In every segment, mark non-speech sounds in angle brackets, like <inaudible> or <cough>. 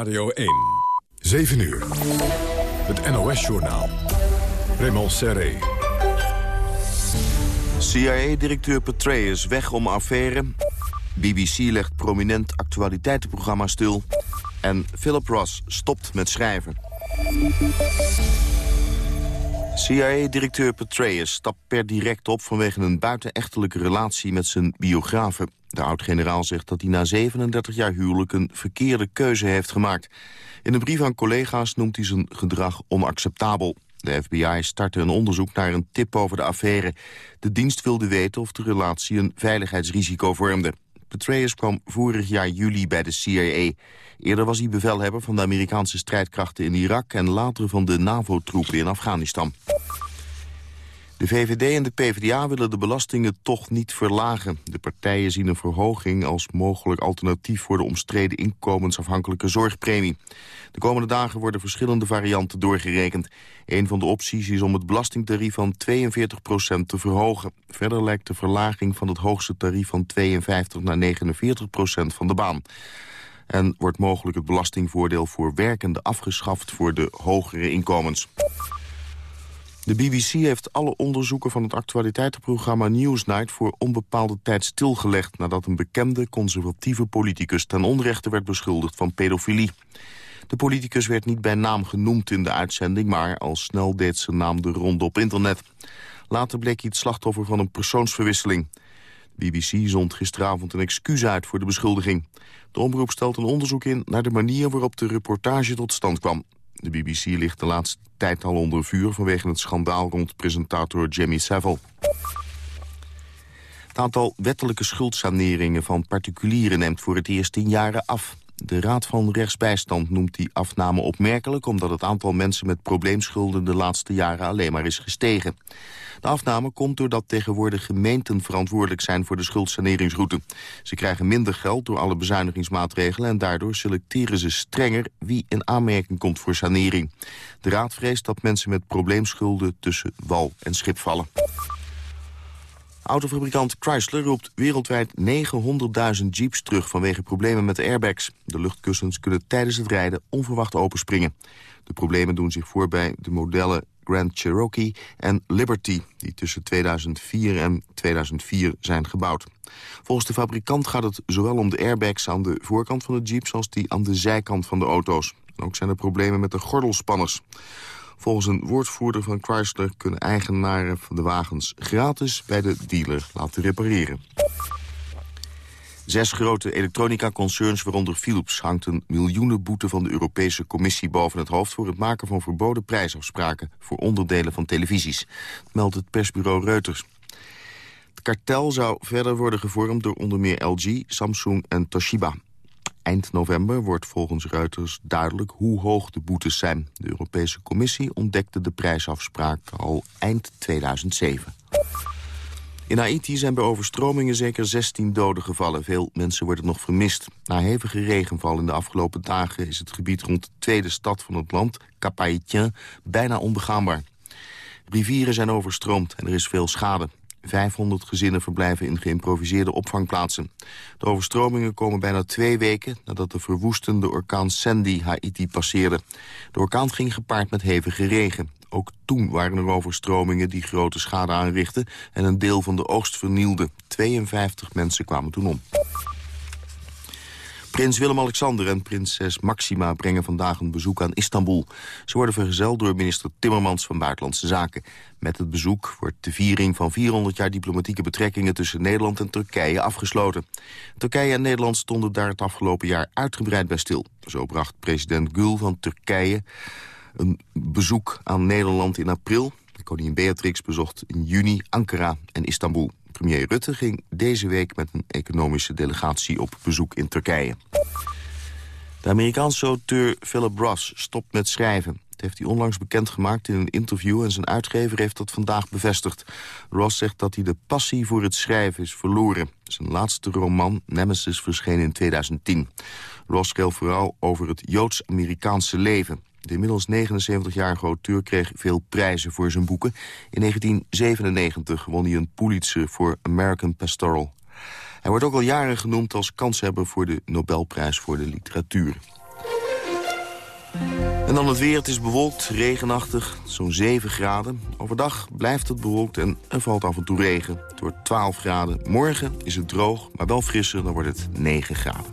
Radio 1. 7 uur. Het NOS-journaal. Raymond Serré. CIA-directeur Petraeus weg om affaire. BBC legt prominent actualiteitenprogramma stil. En Philip Ross stopt met schrijven. CIA-directeur Petraeus stapt per direct op vanwege een buitenechtelijke relatie met zijn biografen. De oud-generaal zegt dat hij na 37 jaar huwelijk een verkeerde keuze heeft gemaakt. In een brief aan collega's noemt hij zijn gedrag onacceptabel. De FBI startte een onderzoek naar een tip over de affaire. De dienst wilde weten of de relatie een veiligheidsrisico vormde. Petraeus kwam vorig jaar juli bij de CIA. Eerder was hij bevelhebber van de Amerikaanse strijdkrachten in Irak... en later van de NAVO-troepen in Afghanistan. De VVD en de PvdA willen de belastingen toch niet verlagen. De partijen zien een verhoging als mogelijk alternatief... voor de omstreden inkomensafhankelijke zorgpremie. De komende dagen worden verschillende varianten doorgerekend. Een van de opties is om het belastingtarief van 42% te verhogen. Verder lijkt de verlaging van het hoogste tarief van 52 naar 49% van de baan. En wordt mogelijk het belastingvoordeel voor werkenden afgeschaft voor de hogere inkomens. De BBC heeft alle onderzoeken van het actualiteitenprogramma Newsnight voor onbepaalde tijd stilgelegd nadat een bekende conservatieve politicus ten onrechte werd beschuldigd van pedofilie. De politicus werd niet bij naam genoemd in de uitzending, maar al snel deed zijn naam de ronde op internet. Later bleek hij het slachtoffer van een persoonsverwisseling. De BBC zond gisteravond een excuus uit voor de beschuldiging. De omroep stelt een onderzoek in naar de manier waarop de reportage tot stand kwam. De BBC ligt de laatste tijd al onder vuur vanwege het schandaal rond presentator Jimmy Savile. Het aantal wettelijke schuldsaneringen van particulieren neemt voor het eerst tien jaren af. De Raad van Rechtsbijstand noemt die afname opmerkelijk... omdat het aantal mensen met probleemschulden de laatste jaren alleen maar is gestegen. De afname komt doordat tegenwoordig gemeenten verantwoordelijk zijn voor de schuldsaneringsroute. Ze krijgen minder geld door alle bezuinigingsmaatregelen... en daardoor selecteren ze strenger wie in aanmerking komt voor sanering. De Raad vreest dat mensen met probleemschulden tussen wal en schip vallen. Autofabrikant Chrysler roept wereldwijd 900.000 jeeps terug vanwege problemen met de airbags. De luchtkussens kunnen tijdens het rijden onverwacht openspringen. De problemen doen zich voor bij de modellen Grand Cherokee en Liberty... die tussen 2004 en 2004 zijn gebouwd. Volgens de fabrikant gaat het zowel om de airbags aan de voorkant van de jeeps... als die aan de zijkant van de auto's. ook zijn er problemen met de gordelspanners. Volgens een woordvoerder van Chrysler kunnen eigenaren van de wagens gratis bij de dealer laten repareren. Zes grote elektronica-concerns, waaronder Philips... hangt een miljoenenboete van de Europese Commissie boven het hoofd... voor het maken van verboden prijsafspraken voor onderdelen van televisies. Meldt het persbureau Reuters. Het kartel zou verder worden gevormd door onder meer LG, Samsung en Toshiba. Eind november wordt volgens Reuters duidelijk hoe hoog de boetes zijn. De Europese Commissie ontdekte de prijsafspraak al eind 2007. In Haiti zijn bij overstromingen zeker 16 doden gevallen. Veel mensen worden nog vermist. Na hevige regenval in de afgelopen dagen is het gebied rond de tweede stad van het land, cap bijna onbegaanbaar. Rivieren zijn overstroomd en er is veel schade. 500 gezinnen verblijven in geïmproviseerde opvangplaatsen. De overstromingen komen bijna twee weken nadat de verwoestende orkaan Sandy Haiti passeerde. De orkaan ging gepaard met hevige regen. Ook toen waren er overstromingen die grote schade aanrichten... en een deel van de oogst vernielden. 52 mensen kwamen toen om. Prins Willem-Alexander en prinses Maxima brengen vandaag een bezoek aan Istanbul. Ze worden vergezeld door minister Timmermans van Buitenlandse Zaken. Met het bezoek wordt de viering van 400 jaar diplomatieke betrekkingen tussen Nederland en Turkije afgesloten. Turkije en Nederland stonden daar het afgelopen jaar uitgebreid bij stil. Zo bracht president Gül van Turkije een bezoek aan Nederland in april. Koningin Beatrix bezocht in juni Ankara en Istanbul. Premier Rutte ging deze week met een economische delegatie op bezoek in Turkije. De Amerikaanse auteur Philip Ross stopt met schrijven. Dat heeft hij onlangs bekendgemaakt in een interview... en zijn uitgever heeft dat vandaag bevestigd. Ross zegt dat hij de passie voor het schrijven is verloren. Zijn laatste roman, Nemesis, verscheen in 2010. Ross schreef vooral over het Joods-Amerikaanse leven. De inmiddels 79-jarige auteur kreeg veel prijzen voor zijn boeken. In 1997 won hij een Pulitzer voor American Pastoral. Hij wordt ook al jaren genoemd als kanshebber voor de Nobelprijs voor de literatuur. En dan het weer, het is bewolkt, regenachtig, zo'n 7 graden. Overdag blijft het bewolkt en er valt af en toe regen. Het wordt 12 graden. Morgen is het droog, maar wel frisser, dan wordt het 9 graden.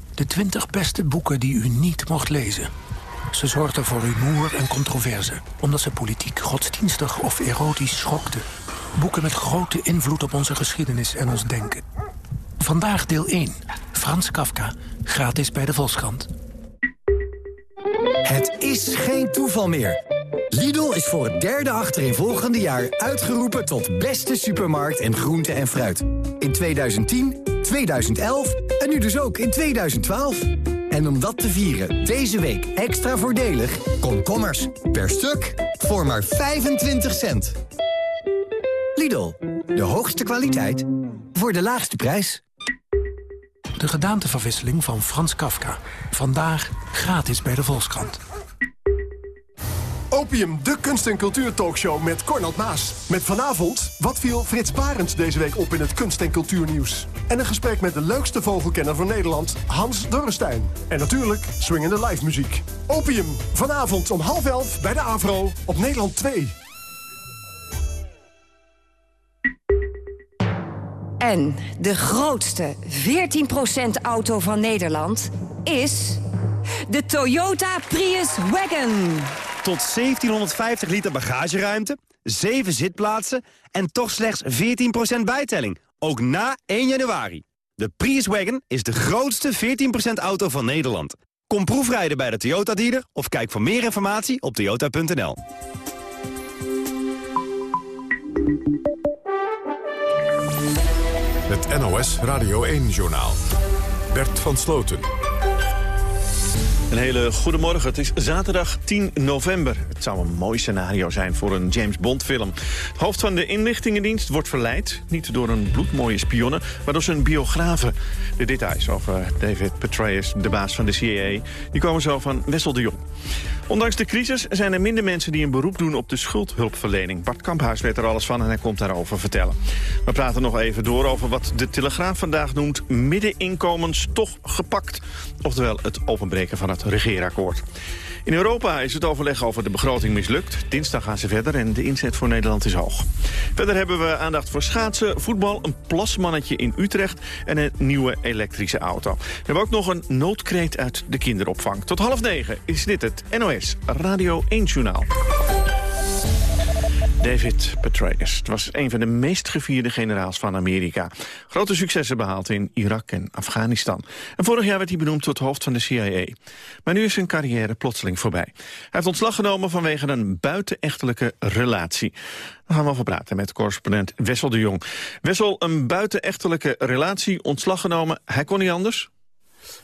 De 20 beste boeken die u niet mocht lezen. Ze zorgden voor rumoer en controverse... omdat ze politiek, godsdienstig of erotisch schokten. Boeken met grote invloed op onze geschiedenis en ons denken. Vandaag deel 1. Frans Kafka. Gratis bij de Volkskrant. Het is geen toeval meer. Lidl is voor het derde achterin jaar uitgeroepen tot beste supermarkt en groente en fruit. In 2010, 2011 en nu dus ook in 2012. En om dat te vieren, deze week extra voordelig, komkommers per stuk voor maar 25 cent. Lidl, de hoogste kwaliteit voor de laagste prijs. De gedaanteverwisseling van Frans Kafka. Vandaag gratis bij de Volkskrant. Opium, de kunst- en cultuurtalkshow met Cornald Maas. Met vanavond, wat viel Frits Barends deze week op in het kunst- en cultuurnieuws? En een gesprek met de leukste vogelkenner van Nederland, Hans Dorrestein. En natuurlijk swingende live muziek. Opium, vanavond om half elf bij de Avro op Nederland 2. En de grootste 14% auto van Nederland is de Toyota Prius Wagon. Tot 1750 liter bagageruimte, 7 zitplaatsen en toch slechts 14% bijtelling. Ook na 1 januari. De Prius Wagon is de grootste 14% auto van Nederland. Kom proefrijden bij de Toyota dealer of kijk voor meer informatie op toyota.nl. Het NOS Radio 1-journaal. Bert van Sloten. Een hele goede morgen. Het is zaterdag 10 november. Het zou een mooi scenario zijn voor een James Bond film. Het hoofd van de inlichtingendienst wordt verleid. Niet door een bloedmooie spionne, maar door zijn biografen. De details over David Petraeus, de baas van de CIA... die komen zo van Wessel de Jong. Ondanks de crisis zijn er minder mensen die een beroep doen op de schuldhulpverlening. Bart Kamphuis weet er alles van en hij komt daarover vertellen. We praten nog even door over wat de Telegraaf vandaag noemt... middeninkomens toch gepakt. Oftewel het openbreken van het regeerakkoord. In Europa is het overleg over de begroting mislukt. Dinsdag gaan ze verder en de inzet voor Nederland is hoog. Verder hebben we aandacht voor schaatsen, voetbal, een plasmannetje in Utrecht... en een nieuwe elektrische auto. We hebben ook nog een noodkreet uit de kinderopvang. Tot half negen is dit het NOS Radio 1 Journaal. David Petraeus. Het was een van de meest gevierde generaals van Amerika. Grote successen behaald in Irak en Afghanistan. En vorig jaar werd hij benoemd tot hoofd van de CIA. Maar nu is zijn carrière plotseling voorbij. Hij heeft ontslag genomen vanwege een buitenechtelijke relatie. Daar gaan we over praten met correspondent Wessel de Jong. Wessel, een buitenechtelijke relatie, ontslag genomen. Hij kon niet anders?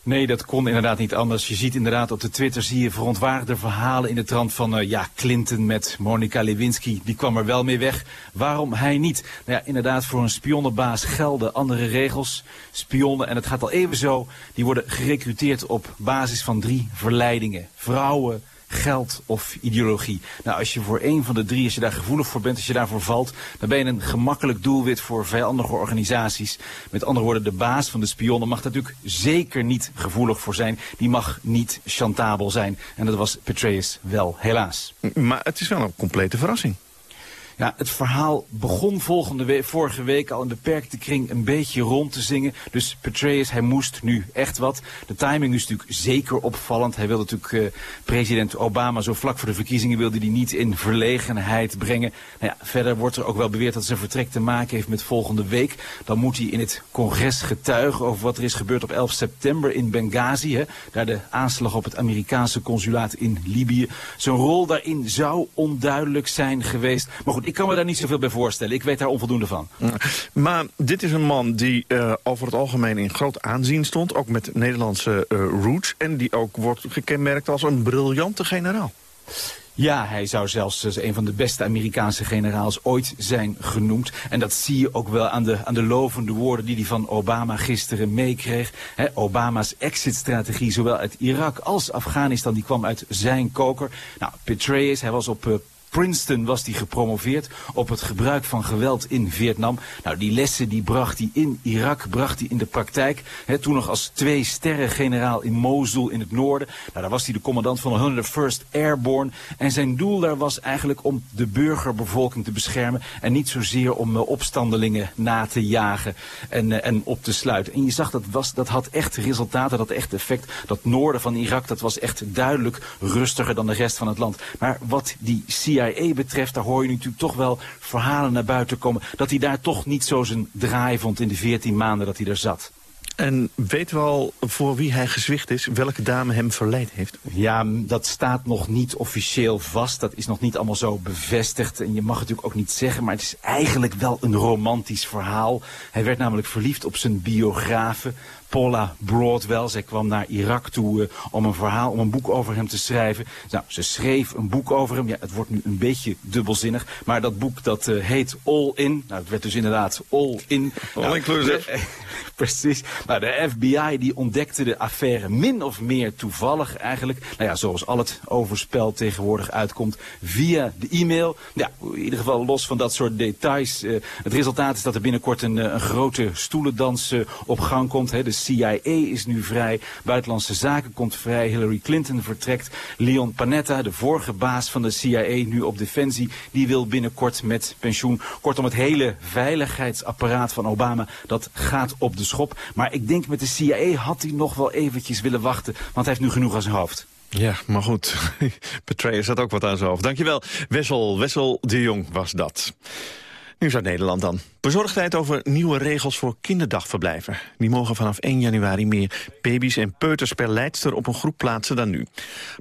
Nee, dat kon inderdaad niet anders. Je ziet inderdaad op de Twitter zie je verontwaardigde verhalen in de trant van uh, ja, Clinton met Monica Lewinsky. Die kwam er wel mee weg. Waarom hij niet? Nou ja, inderdaad, voor een spionnenbaas gelden andere regels. Spionnen, en het gaat al even zo, die worden gerecruiteerd op basis van drie verleidingen. Vrouwen, geld of ideologie. Nou, als je voor één van de drie, als je daar gevoelig voor bent, als je daarvoor valt, dan ben je een gemakkelijk doelwit voor vijandige organisaties. Met andere woorden, de baas van de spionnen mag daar natuurlijk zeker niet gevoelig voor zijn. Die mag niet chantabel zijn. En dat was Petraeus wel, helaas. Maar het is wel een complete verrassing. Ja, het verhaal begon volgende vorige week al in beperkte kring een beetje rond te zingen. Dus Petraeus, hij moest nu echt wat. De timing is natuurlijk zeker opvallend. Hij wilde natuurlijk uh, president Obama zo vlak voor de verkiezingen wilde hij niet in verlegenheid brengen. Nou ja, verder wordt er ook wel beweerd dat zijn vertrek te maken heeft met volgende week. Dan moet hij in het congres getuigen over wat er is gebeurd op 11 september in Benghazi. Hè, daar de aanslag op het Amerikaanse consulaat in Libië. Zijn rol daarin zou onduidelijk zijn geweest. Maar goed, ik kan me daar niet zoveel bij voorstellen. Ik weet daar onvoldoende van. Maar dit is een man die uh, over het algemeen in groot aanzien stond. Ook met Nederlandse uh, roots. En die ook wordt gekenmerkt als een briljante generaal. Ja, hij zou zelfs een van de beste Amerikaanse generaals ooit zijn genoemd. En dat zie je ook wel aan de, aan de lovende woorden die hij van Obama gisteren meekreeg. Obama's exit-strategie, zowel uit Irak als Afghanistan, die kwam uit zijn koker. Nou, Petraeus, hij was op uh, Princeton was hij gepromoveerd op het gebruik van geweld in Vietnam. Nou, die lessen die bracht hij in Irak, bracht hij in de praktijk. Toen nog als twee sterren generaal in Mosul in het noorden. Nou, daar was hij de commandant van de 101st Airborne. En zijn doel daar was eigenlijk om de burgerbevolking te beschermen. En niet zozeer om uh, opstandelingen na te jagen en, uh, en op te sluiten. En je zag dat, was, dat had echt resultaten, dat had echt effect. Dat noorden van Irak, dat was echt duidelijk rustiger dan de rest van het land. Maar wat die CIA betreft, daar hoor je natuurlijk toch wel verhalen naar buiten komen... dat hij daar toch niet zo zijn draai vond in de 14 maanden dat hij er zat. En weten we al voor wie hij gezwicht is? Welke dame hem verleid heeft? Ja, dat staat nog niet officieel vast. Dat is nog niet allemaal zo bevestigd. En je mag het natuurlijk ook niet zeggen, maar het is eigenlijk wel een romantisch verhaal. Hij werd namelijk verliefd op zijn biografe. Paula Broadwell. Zij kwam naar Irak toe uh, om een verhaal, om een boek over hem te schrijven. Nou, ze schreef een boek over hem. Ja, het wordt nu een beetje dubbelzinnig. Maar dat boek dat uh, heet All In. Nou, het werd dus inderdaad All In. All nou, inclusive. De, <laughs> precies. Nou, de FBI die ontdekte de affaire min of meer toevallig eigenlijk. Nou ja, zoals al het overspel tegenwoordig uitkomt via de e-mail. Ja, in ieder geval los van dat soort details. Uh, het resultaat is dat er binnenkort een, een grote stoelendans op gang komt. Hè. De CIA is nu vrij. Buitenlandse Zaken komt vrij. Hillary Clinton vertrekt. Leon Panetta, de vorige baas van de CIA, nu op Defensie, die wil binnenkort met pensioen. Kortom, het hele veiligheidsapparaat van Obama, dat gaat op de schop. Maar ik denk met de CIA had hij nog wel eventjes willen wachten, want hij heeft nu genoeg aan zijn hoofd. Ja, maar goed. <laughs> Petraeus had ook wat aan zijn hoofd. Dankjewel. Wessel, Wessel de Jong was dat. Nieuws uit Nederland dan. Bezorgdheid over nieuwe regels voor kinderdagverblijven. Die mogen vanaf 1 januari meer baby's en peuters per leidster op een groep plaatsen dan nu.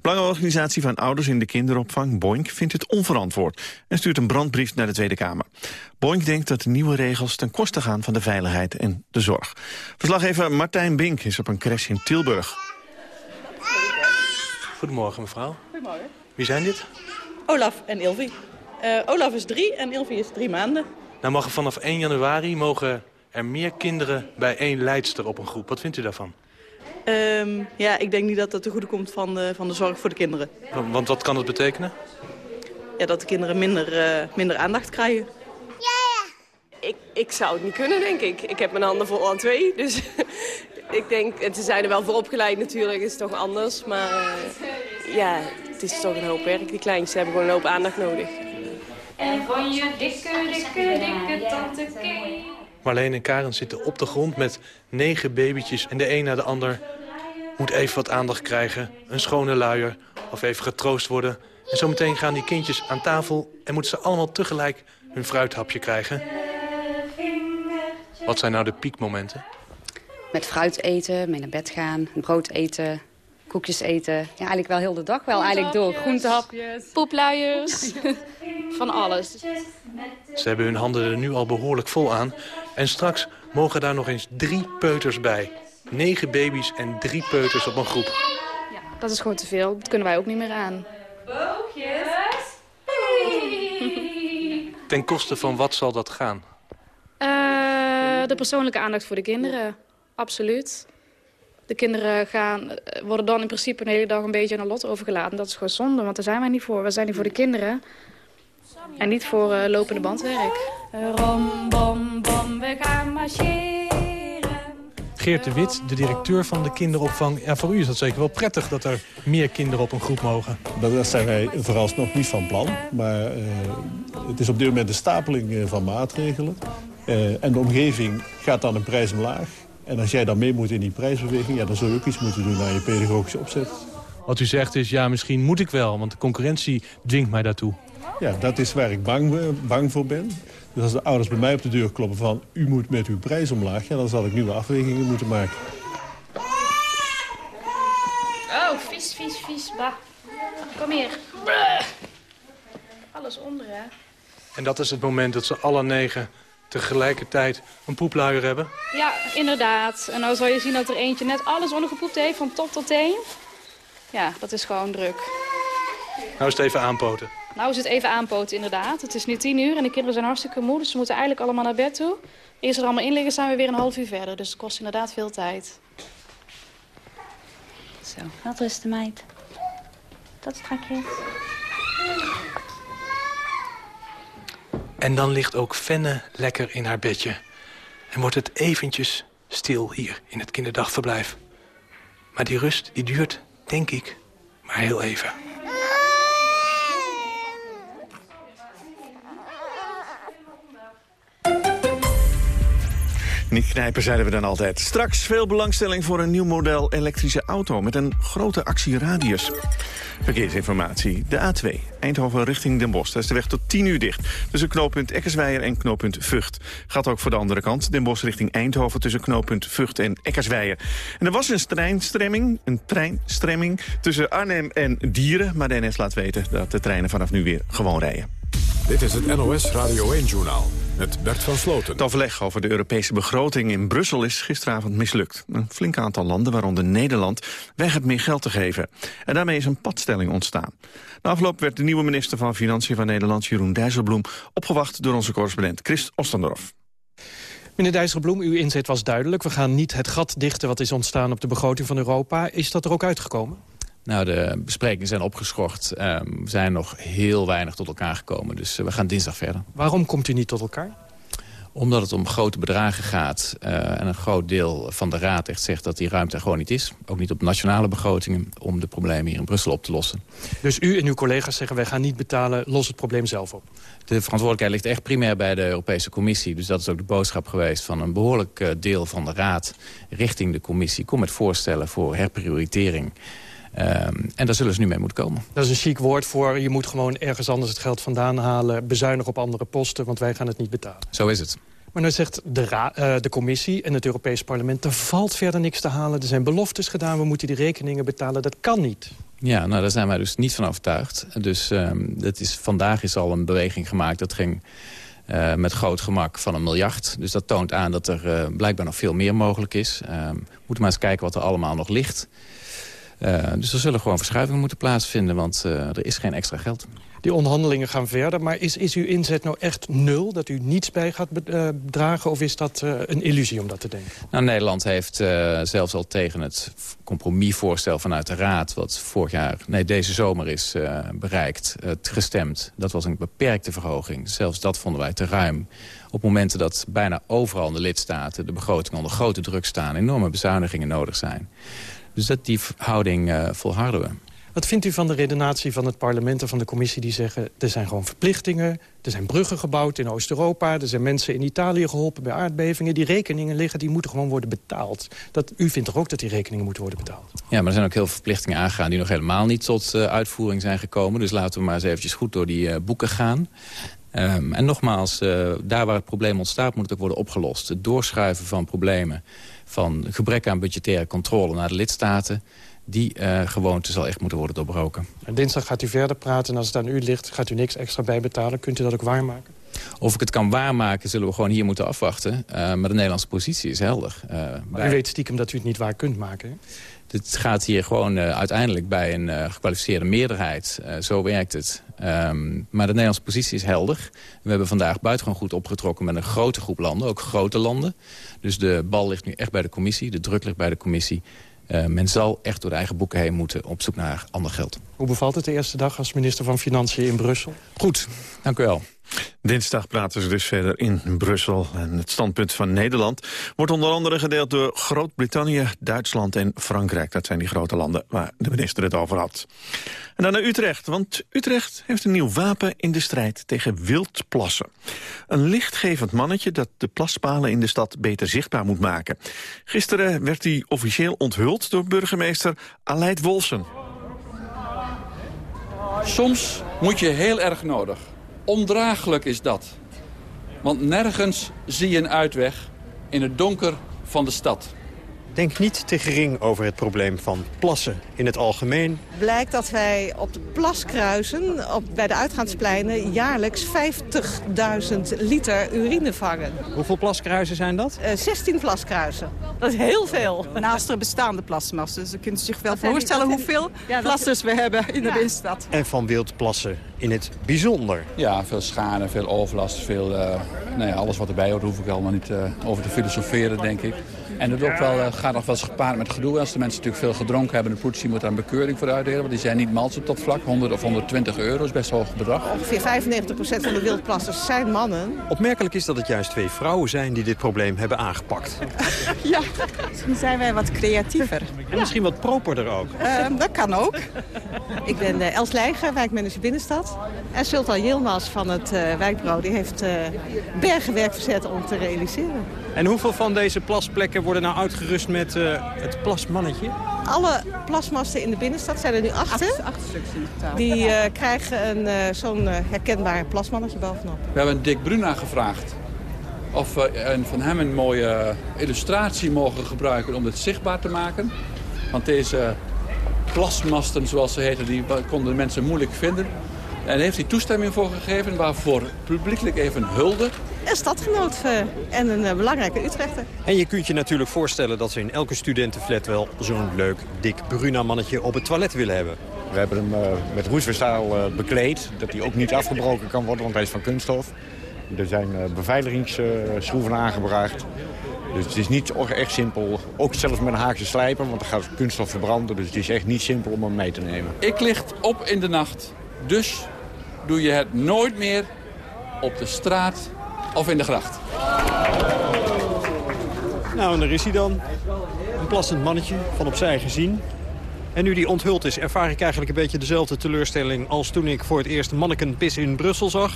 Belangenorganisatie van ouders in de kinderopvang, Boink, vindt het onverantwoord... en stuurt een brandbrief naar de Tweede Kamer. Boink denkt dat de nieuwe regels ten koste gaan van de veiligheid en de zorg. Verslaggever Martijn Bink is op een crash in Tilburg. Goedemorgen mevrouw. Goedemorgen. Wie zijn dit? Olaf en Ilvi. Uh, Olaf is drie en Ilvi is drie maanden. Nou mogen vanaf 1 januari mogen er meer kinderen bij één leidster op een groep. Wat vindt u daarvan? Um, ja, ik denk niet dat dat te goede komt van de, van de zorg voor de kinderen. Want wat kan het betekenen? Ja, dat de kinderen minder, uh, minder aandacht krijgen. Ja, ik, ik zou het niet kunnen, denk ik. Ik heb mijn handen vol aan twee, dus <laughs> ik denk... En ze zijn er wel voor opgeleid natuurlijk, is toch anders. Maar uh, ja, het is toch een hoop werk. Die kleintjes hebben gewoon een hoop aandacht nodig. En van je dikke, dikke, dikke tante Kee. Marleen en Karen zitten op de grond met negen babytjes... en de een na de ander moet even wat aandacht krijgen. Een schone luier of even getroost worden. En zometeen gaan die kindjes aan tafel... en moeten ze allemaal tegelijk hun fruithapje krijgen. Wat zijn nou de piekmomenten? Met fruit eten, mee naar bed gaan, brood eten, koekjes eten. Ja, eigenlijk wel heel de dag wel eigenlijk door. Groentehapjes, poepluiers, <laughs> van alles. Ze hebben hun handen er nu al behoorlijk vol aan. En straks mogen daar nog eens drie peuters bij. Negen baby's en drie peuters op een groep. Ja, dat is gewoon te veel. Dat kunnen wij ook niet meer aan. Boogjes. <laughs> Ten koste van wat zal dat gaan? Uh, de persoonlijke aandacht voor de kinderen. Absoluut. De kinderen gaan, worden dan in principe een hele dag een beetje aan een lot overgelaten. Dat is gewoon zonde, want daar zijn wij niet voor. We zijn hier voor de kinderen. En niet voor uh, lopende bandwerk. Rom, bom, bom, we gaan marcheren. Geert de Wit, de directeur van de kinderopvang. Ja, voor u is dat zeker wel prettig dat er meer kinderen op een groep mogen. Dat zijn wij vooralsnog niet van plan. Maar uh, het is op dit moment de stapeling van maatregelen. Uh, en de omgeving gaat dan een prijs omlaag. En als jij dan mee moet in die prijsbeweging... Ja, dan zul je ook iets moeten doen aan je pedagogische opzet. Wat u zegt is, ja, misschien moet ik wel, want de concurrentie dwingt mij daartoe. Ja, dat is waar ik bang, bang voor ben. Dus als de ouders bij mij op de deur kloppen van... u moet met uw prijs omlaag, ja, dan zal ik nieuwe afwegingen moeten maken. Oh, vies, vies, vies. Bah. Kom hier. Alles onder, hè. En dat is het moment dat ze alle negen tegelijkertijd een poepluier hebben? Ja, inderdaad. En nou zal je zien dat er eentje net alles ondergepoept heeft, van top tot teen. Ja, dat is gewoon druk. Nou is het even aanpoten. Nou is het even aanpoten, inderdaad. Het is nu tien uur en de kinderen zijn hartstikke moe, dus ze moeten eigenlijk allemaal naar bed toe. Eerst er allemaal in liggen, zijn we weer een half uur verder. Dus het kost inderdaad veel tijd. Zo, wat rusten meid. Tot strakjes. En dan ligt ook Fenne lekker in haar bedje. En wordt het eventjes stil hier in het kinderdagverblijf. Maar die rust die duurt, denk ik, maar heel even. Niet knijpen, zeiden we dan altijd. Straks veel belangstelling voor een nieuw model elektrische auto... met een grote actieradius. Verkeersinformatie. De A2, Eindhoven richting Den Bosch. Daar is de weg tot 10 uur dicht. Tussen knooppunt Eckersweijer en knooppunt Vught. Gaat ook voor de andere kant. Den Bosch richting Eindhoven tussen knooppunt Vught en Eckersweijer. En er was een treinstremming, een treinstremming tussen Arnhem en Dieren. Maar de NS laat weten dat de treinen vanaf nu weer gewoon rijden. Dit is het NOS Radio 1-journaal met Bert van Sloten. Het overleg over de Europese begroting in Brussel is gisteravond mislukt. Een flink aantal landen, waaronder Nederland, weigert meer geld te geven. En daarmee is een padstelling ontstaan. Na afloop werd de nieuwe minister van Financiën van Nederland, Jeroen Dijsselbloem, opgewacht door onze correspondent Christ Ostendorf. Meneer Dijsselbloem, uw inzet was duidelijk. We gaan niet het gat dichten wat is ontstaan op de begroting van Europa. Is dat er ook uitgekomen? Nou, de besprekingen zijn opgeschort. Um, we zijn nog heel weinig tot elkaar gekomen. Dus uh, we gaan dinsdag verder. Waarom komt u niet tot elkaar? Omdat het om grote bedragen gaat. Uh, en een groot deel van de Raad echt zegt dat die ruimte er gewoon niet is. Ook niet op nationale begrotingen om de problemen hier in Brussel op te lossen. Dus u en uw collega's zeggen wij gaan niet betalen, los het probleem zelf op? De verantwoordelijkheid ligt echt primair bij de Europese Commissie. Dus dat is ook de boodschap geweest van een behoorlijk uh, deel van de Raad richting de Commissie. Kom met voorstellen voor herprioritering. Um, en daar zullen ze nu mee moeten komen. Dat is een chic woord voor je moet gewoon ergens anders het geld vandaan halen... bezuinigen op andere posten, want wij gaan het niet betalen. Zo is het. Maar nu zegt de, uh, de commissie en het Europees parlement... er valt verder niks te halen, er zijn beloftes gedaan... we moeten die rekeningen betalen, dat kan niet. Ja, nou daar zijn wij dus niet van overtuigd. Dus um, dat is, vandaag is al een beweging gemaakt, dat ging... Uh, met groot gemak van een miljard. Dus dat toont aan dat er uh, blijkbaar nog veel meer mogelijk is. Uh, moeten maar eens kijken wat er allemaal nog ligt. Uh, dus er zullen gewoon verschuivingen moeten plaatsvinden, want uh, er is geen extra geld. Die onderhandelingen gaan verder, maar is, is uw inzet nou echt nul? Dat u niets bij gaat dragen of is dat een illusie om dat te denken? Nou, Nederland heeft zelfs al tegen het compromisvoorstel vanuit de Raad... wat vorig jaar, nee, deze zomer is bereikt, gestemd. Dat was een beperkte verhoging. Zelfs dat vonden wij te ruim. Op momenten dat bijna overal in de lidstaten de begrotingen onder grote druk staan... enorme bezuinigingen nodig zijn. Dus dat, die houding uh, volharden we. Wat vindt u van de redenatie van het parlement en van de commissie die zeggen... er zijn gewoon verplichtingen, er zijn bruggen gebouwd in Oost-Europa... er zijn mensen in Italië geholpen bij aardbevingen. Die rekeningen liggen, die moeten gewoon worden betaald. Dat, u vindt toch ook dat die rekeningen moeten worden betaald? Ja, maar er zijn ook heel veel verplichtingen aangegaan... die nog helemaal niet tot uh, uitvoering zijn gekomen. Dus laten we maar eens eventjes goed door die uh, boeken gaan. Um, en nogmaals, uh, daar waar het probleem ontstaat moet het ook worden opgelost. Het doorschuiven van problemen van gebrek aan budgettaire controle naar de lidstaten... die uh, gewoonte zal echt moeten worden doorbroken. En dinsdag gaat u verder praten en als het aan u ligt... gaat u niks extra bijbetalen. Kunt u dat ook waarmaken? Of ik het kan waarmaken, zullen we gewoon hier moeten afwachten. Uh, maar de Nederlandse positie is helder. Uh, maar bij... u weet stiekem dat u het niet waar kunt maken, hè? Het gaat hier gewoon uh, uiteindelijk bij een uh, gekwalificeerde meerderheid. Uh, zo werkt het. Um, maar de Nederlandse positie is helder. We hebben vandaag buitengewoon goed opgetrokken met een grote groep landen. Ook grote landen. Dus de bal ligt nu echt bij de commissie. De druk ligt bij de commissie. Men zal echt door de eigen boeken heen moeten op zoek naar ander geld. Hoe bevalt het de eerste dag als minister van Financiën in Brussel? Goed, dank u wel. Dinsdag praten ze dus verder in Brussel. En het standpunt van Nederland wordt onder andere gedeeld door Groot-Brittannië, Duitsland en Frankrijk. Dat zijn die grote landen waar de minister het over had. En dan naar Utrecht, want Utrecht heeft een nieuw wapen in de strijd tegen wildplassen. Een lichtgevend mannetje dat de plaspalen in de stad beter zichtbaar moet maken. Gisteren werd hij officieel onthuld door burgemeester Aleid Wolsen. Soms moet je heel erg nodig. Ondraaglijk is dat. Want nergens zie je een uitweg in het donker van de stad. Denkt niet te gering over het probleem van plassen in het algemeen. Blijkt dat wij op de plaskruisen op, bij de uitgaanspleinen jaarlijks 50.000 liter urine vangen. Hoeveel plaskruisen zijn dat? Uh, 16 plaskruisen. Dat is heel veel. Naast er bestaande plasmassen. Dus je kunt zich wel Dat voorstellen hoeveel Ja, dat- plassers we hebben in de binnenstad. En van wildplassen in het bijzonder. Ja, veel schade, veel overlast, veel, eh, nou ja, alles wat erbij hoort, hoef ik allemaal niet eh, over te filosoferen, denk ik. En het ook wel, eh, gaat nog wel eens gepaard met gedoe. Als de mensen natuurlijk veel gedronken hebben, de politie moet daar een bekeuring voor uitdelen. Want die zijn niet mals op dat vlak. 100 of 120 euro is best een hoog bedrag. Ongeveer 95% van de wildplassers zijn mannen. Opmerkelijk is dat het juist twee vrouwen zijn die dit probleem hebben aangepakt. <laughs> Ja, misschien zijn wij wat creatiever. En misschien wat properder ook. Ehm, dat kan ook. Ik ben eh, Els Leijger, wijkmanager Binnenstad. En Sultan Yilmaz van het eh, wijkbureau die heeft eh bergen werk verzet om te realiseren. En hoeveel van deze plasplekken worden nou uitgerust met eh, het plasmannetje? Alle plasmasten in de binnenstad zijn er nu acht, hè? Acht stuks in totaal. Die eh, krijgen een, eh, zo'n herkenbaar plasmannetje bovenop. We hebben Dick Bruna gevraagd of we een, van hem een mooie illustratie mogen gebruiken om dit zichtbaar te maken. Want deze plasmasten, zoals ze heten, die konden de mensen moeilijk vinden. En daar heeft hij toestemming voor gegeven, waarvoor publiekelijk even hulde. Een stadgenoot eh, en een eh, belangrijke Utrechter. En je kunt je natuurlijk voorstellen dat ze in elke studentenflat wel zo'n leuk dik Bruna-mannetje op het toilet willen hebben. We hebben hem eh, met roesverstaal eh, bekleed, dat hij ook niet afgebroken kan worden, want hij is van kunststof. Er zijn eh, beveiligingsschroeven aangebracht. Dus het is niet echt simpel, ook zelfs met een haakse slijper, want dan gaat kunststof verbranden. Dus het is echt niet simpel om hem mee te nemen. Ik licht op in de nacht, dus doe je het nooit meer op de straat of in de gracht. Nou, en daar is hij dan. Een plassend mannetje, van opzij gezien. En nu die onthuld is, ervaar ik eigenlijk een beetje dezelfde teleurstelling... als toen ik voor het eerst manneken-pis in Brussel zag.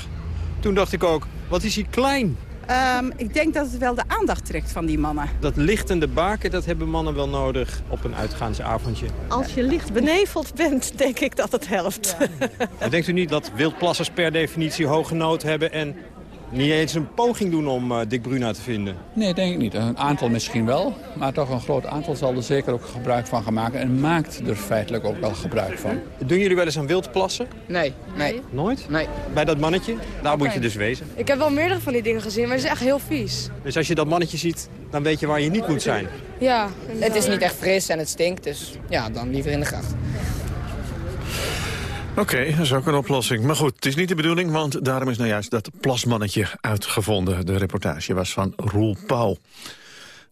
Toen dacht ik ook, wat is hij klein. Ehm, ik denk dat het wel de aandacht trekt van die mannen. Dat lichtende baken, dat hebben mannen wel nodig op een uitgaansavondje. Als je licht beneveld bent, denk ik dat het helpt. Denkt u niet dat wildplassers per definitie hoge nood hebben... en niet eens een poging doen om eh, Dick Bruna te vinden? Nee, denk ik niet. Een aantal misschien wel. Maar toch een groot aantal zal er zeker ook gebruik van gaan maken. En maakt er feitelijk ook wel gebruik van. Doen jullie wel eens aan wildplassen? Nee, nee. Nooit? Nee. Bij dat mannetje? Daar moet je dus wezen. Ik heb wel meerdere van die dingen gezien, maar het is echt heel vies. Dus als je dat mannetje ziet, dan weet je waar je niet moet zijn. Ja. Het is niet echt fris en het stinkt, dus ja, dan liever in de gracht. Oké, dat is ook een oplossing. Maar goed, het is niet de bedoeling, want daarom is nou juist dat plasmannetje uitgevonden. De reportage was van Roel Pauw.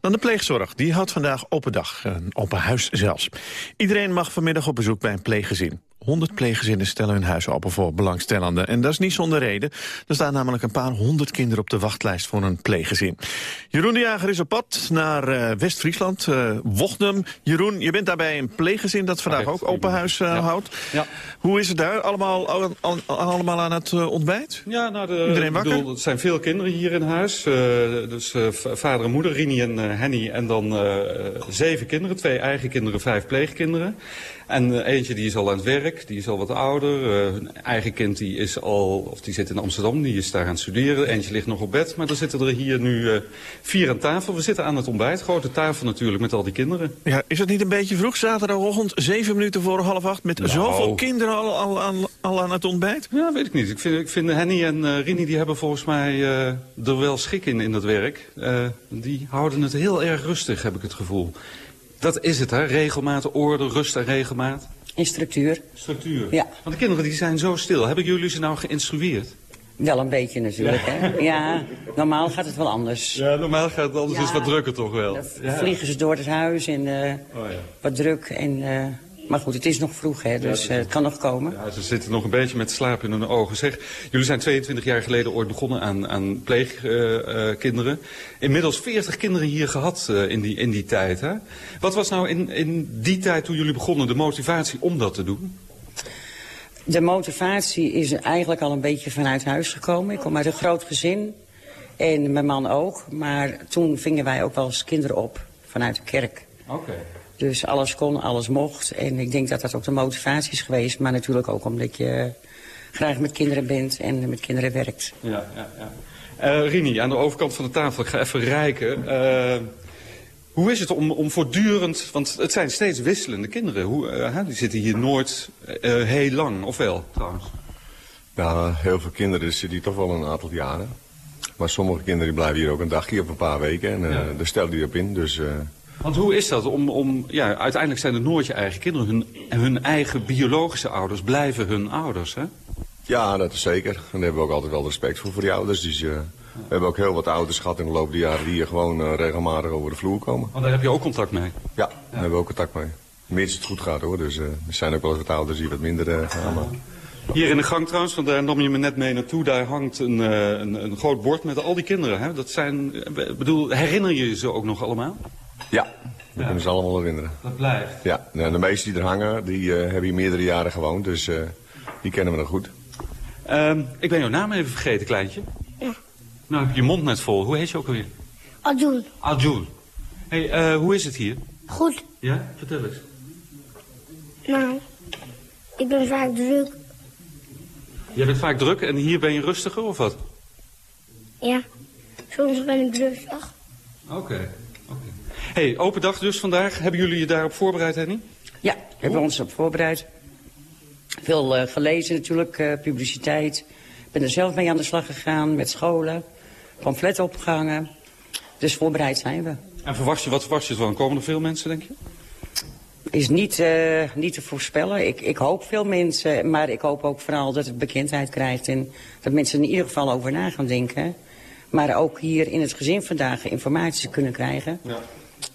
Dan de pleegzorg. Die had vandaag open dag, een open huis zelfs. Iedereen mag vanmiddag op bezoek bij een pleeggezin. 100 pleeggezinnen stellen hun huis open voor belangstellenden. En dat is niet zonder reden. Er staan namelijk een paar honderd kinderen op de wachtlijst voor een pleeggezin. Jeroen de Jager is op pad naar eh, West-Friesland, Wochnum. Jeroen, je bent daarbij een pleeggezin dat vandaag ook open huis eh, houdt. Ja. Hoe is het daar? Allemaal, al- al- allemaal aan het ontbijt? Ja, nou, de, Iedereen wakker? bedoel, er zijn veel kinderen hier in huis. Dus vader en moeder, Rini en Henny. En dan zeven kinderen. Twee eigen kinderen, vijf pleegkinderen. En eh, eentje die is al aan het werk, die is al wat ouder. Eh, een eigen kind die is al, of die zit in Amsterdam, die is daar aan het studeren. Eentje ligt nog op bed. Maar er zitten er hier nu eh, vier aan tafel. We zitten aan het ontbijt. Grote tafel natuurlijk met al die kinderen. Ja, is het niet een beetje vroeg? Zaterdagochtend, zeven minuten voor half acht... met Nou. zoveel kinderen al, al, al, al aan het ontbijt? Ja, weet ik niet. Ik vind, ik vind Henny en Rini die hebben volgens mij eh, er wel schik in, in dat werk. Die houden het heel erg rustig, heb ik het gevoel. Dat is het, hè? Regelmaat, orde, rust en regelmaat. In structuur. Structuur. Ja. Want de kinderen die zijn zo stil. Hebben jullie ze nou geïnstrueerd? Wel een beetje natuurlijk, hè. Ja, normaal gaat het wel anders. Ja, normaal gaat het anders. Ja. is wat drukker toch wel. Dan vliegen ze door het huis en eh, Oh, ja. wat druk. En, eh, maar goed, het is nog vroeg, hè, dus eh, het kan nog komen. Ja, ze zitten nog een beetje met slaap in hun ogen. Zeg, jullie zijn 22 jaar geleden ooit begonnen aan, aan pleegkinderen. Inmiddels 40 kinderen hier gehad eh, in, die, in die tijd. Hè? Wat was nou in, in die tijd toen jullie begonnen de motivatie om dat te doen? De motivatie is eigenlijk al een beetje vanuit huis gekomen. Ik kom uit een groot gezin en mijn man ook. Maar toen vingen wij ook wel eens kinderen op vanuit de kerk. Oké. Dus alles kon, alles mocht. En ik denk dat dat ook de motivatie is geweest. Maar natuurlijk ook omdat je graag met kinderen bent en met kinderen werkt. Ja, ja, ja. Eh, Rini, aan de overkant van de tafel, ik ga even rijken. Eh, Hoe is het om, om voortdurend, want het zijn steeds wisselende kinderen. Hoe, eh, hè, die zitten hier nooit eh, heel lang, of wel trouwens? Ja, heel veel kinderen zitten hier toch wel een aantal jaren. Maar sommige kinderen die blijven hier ook een dagje of een paar weken. En eh, Ja. daar stellen die op in. Dus, eh, Want hoe is dat? Om, om, ja, uiteindelijk zijn het nooit je eigen kinderen. Hun, hun eigen biologische ouders blijven hun ouders, hè? ja, dat is zeker. En daar hebben we ook altijd wel respect voor, voor die ouders. Dus, eh, we hebben ook heel wat ouders gehad in de loop der jaren die hier gewoon eh, regelmatig over de vloer komen. Want daar heb je ook contact mee? Ja, daar hebben we ook contact mee. Mits het goed gaat hoor. Dus eh, er zijn ook wel eens wat ouders die wat minder gaan. Maar... Hier in de gang trouwens, want daar nam je me net mee naartoe. Daar hangt een, een, een groot bord met al die kinderen. Hè? Dat zijn, bedoel, herinner je je ze ook nog allemaal? Ja, dat kunnen ze allemaal herinneren. Dat blijft. Ja, nou, de meesten die er hangen, die eh, hebben hier meerdere jaren gewoond. Dus eh, die kennen we nog goed. Ehm, ik ben jouw naam even vergeten, kleintje. Ja. Nou heb je je mond net vol. Hoe heet je ook alweer? Adjoen. Aljul. hey, eh, hoe is het hier? Goed. Ja, vertel eens. Nou, ik ben vaak druk. Jij bent vaak druk en hier ben je rustiger of wat? Ja. Soms ben ik rustig. Oké. oké. Hey, open dag dus vandaag. Hebben jullie je daarop voorbereid, Henny? Ja, hebben we ons op voorbereid. Veel eh, gelezen natuurlijk, eh, publiciteit. Ik ben er zelf mee aan de slag gegaan met scholen. Pamfletten opgehangen. Dus voorbereid zijn we. En verwacht je, wat verwacht je van? Komen er veel mensen, denk je? Is niet, eh, niet te voorspellen. Ik, ik hoop veel mensen, maar ik hoop ook vooral dat het bekendheid krijgt... en dat mensen in ieder geval over na gaan denken. Maar ook hier in het gezin vandaag informatie kunnen krijgen. Ja.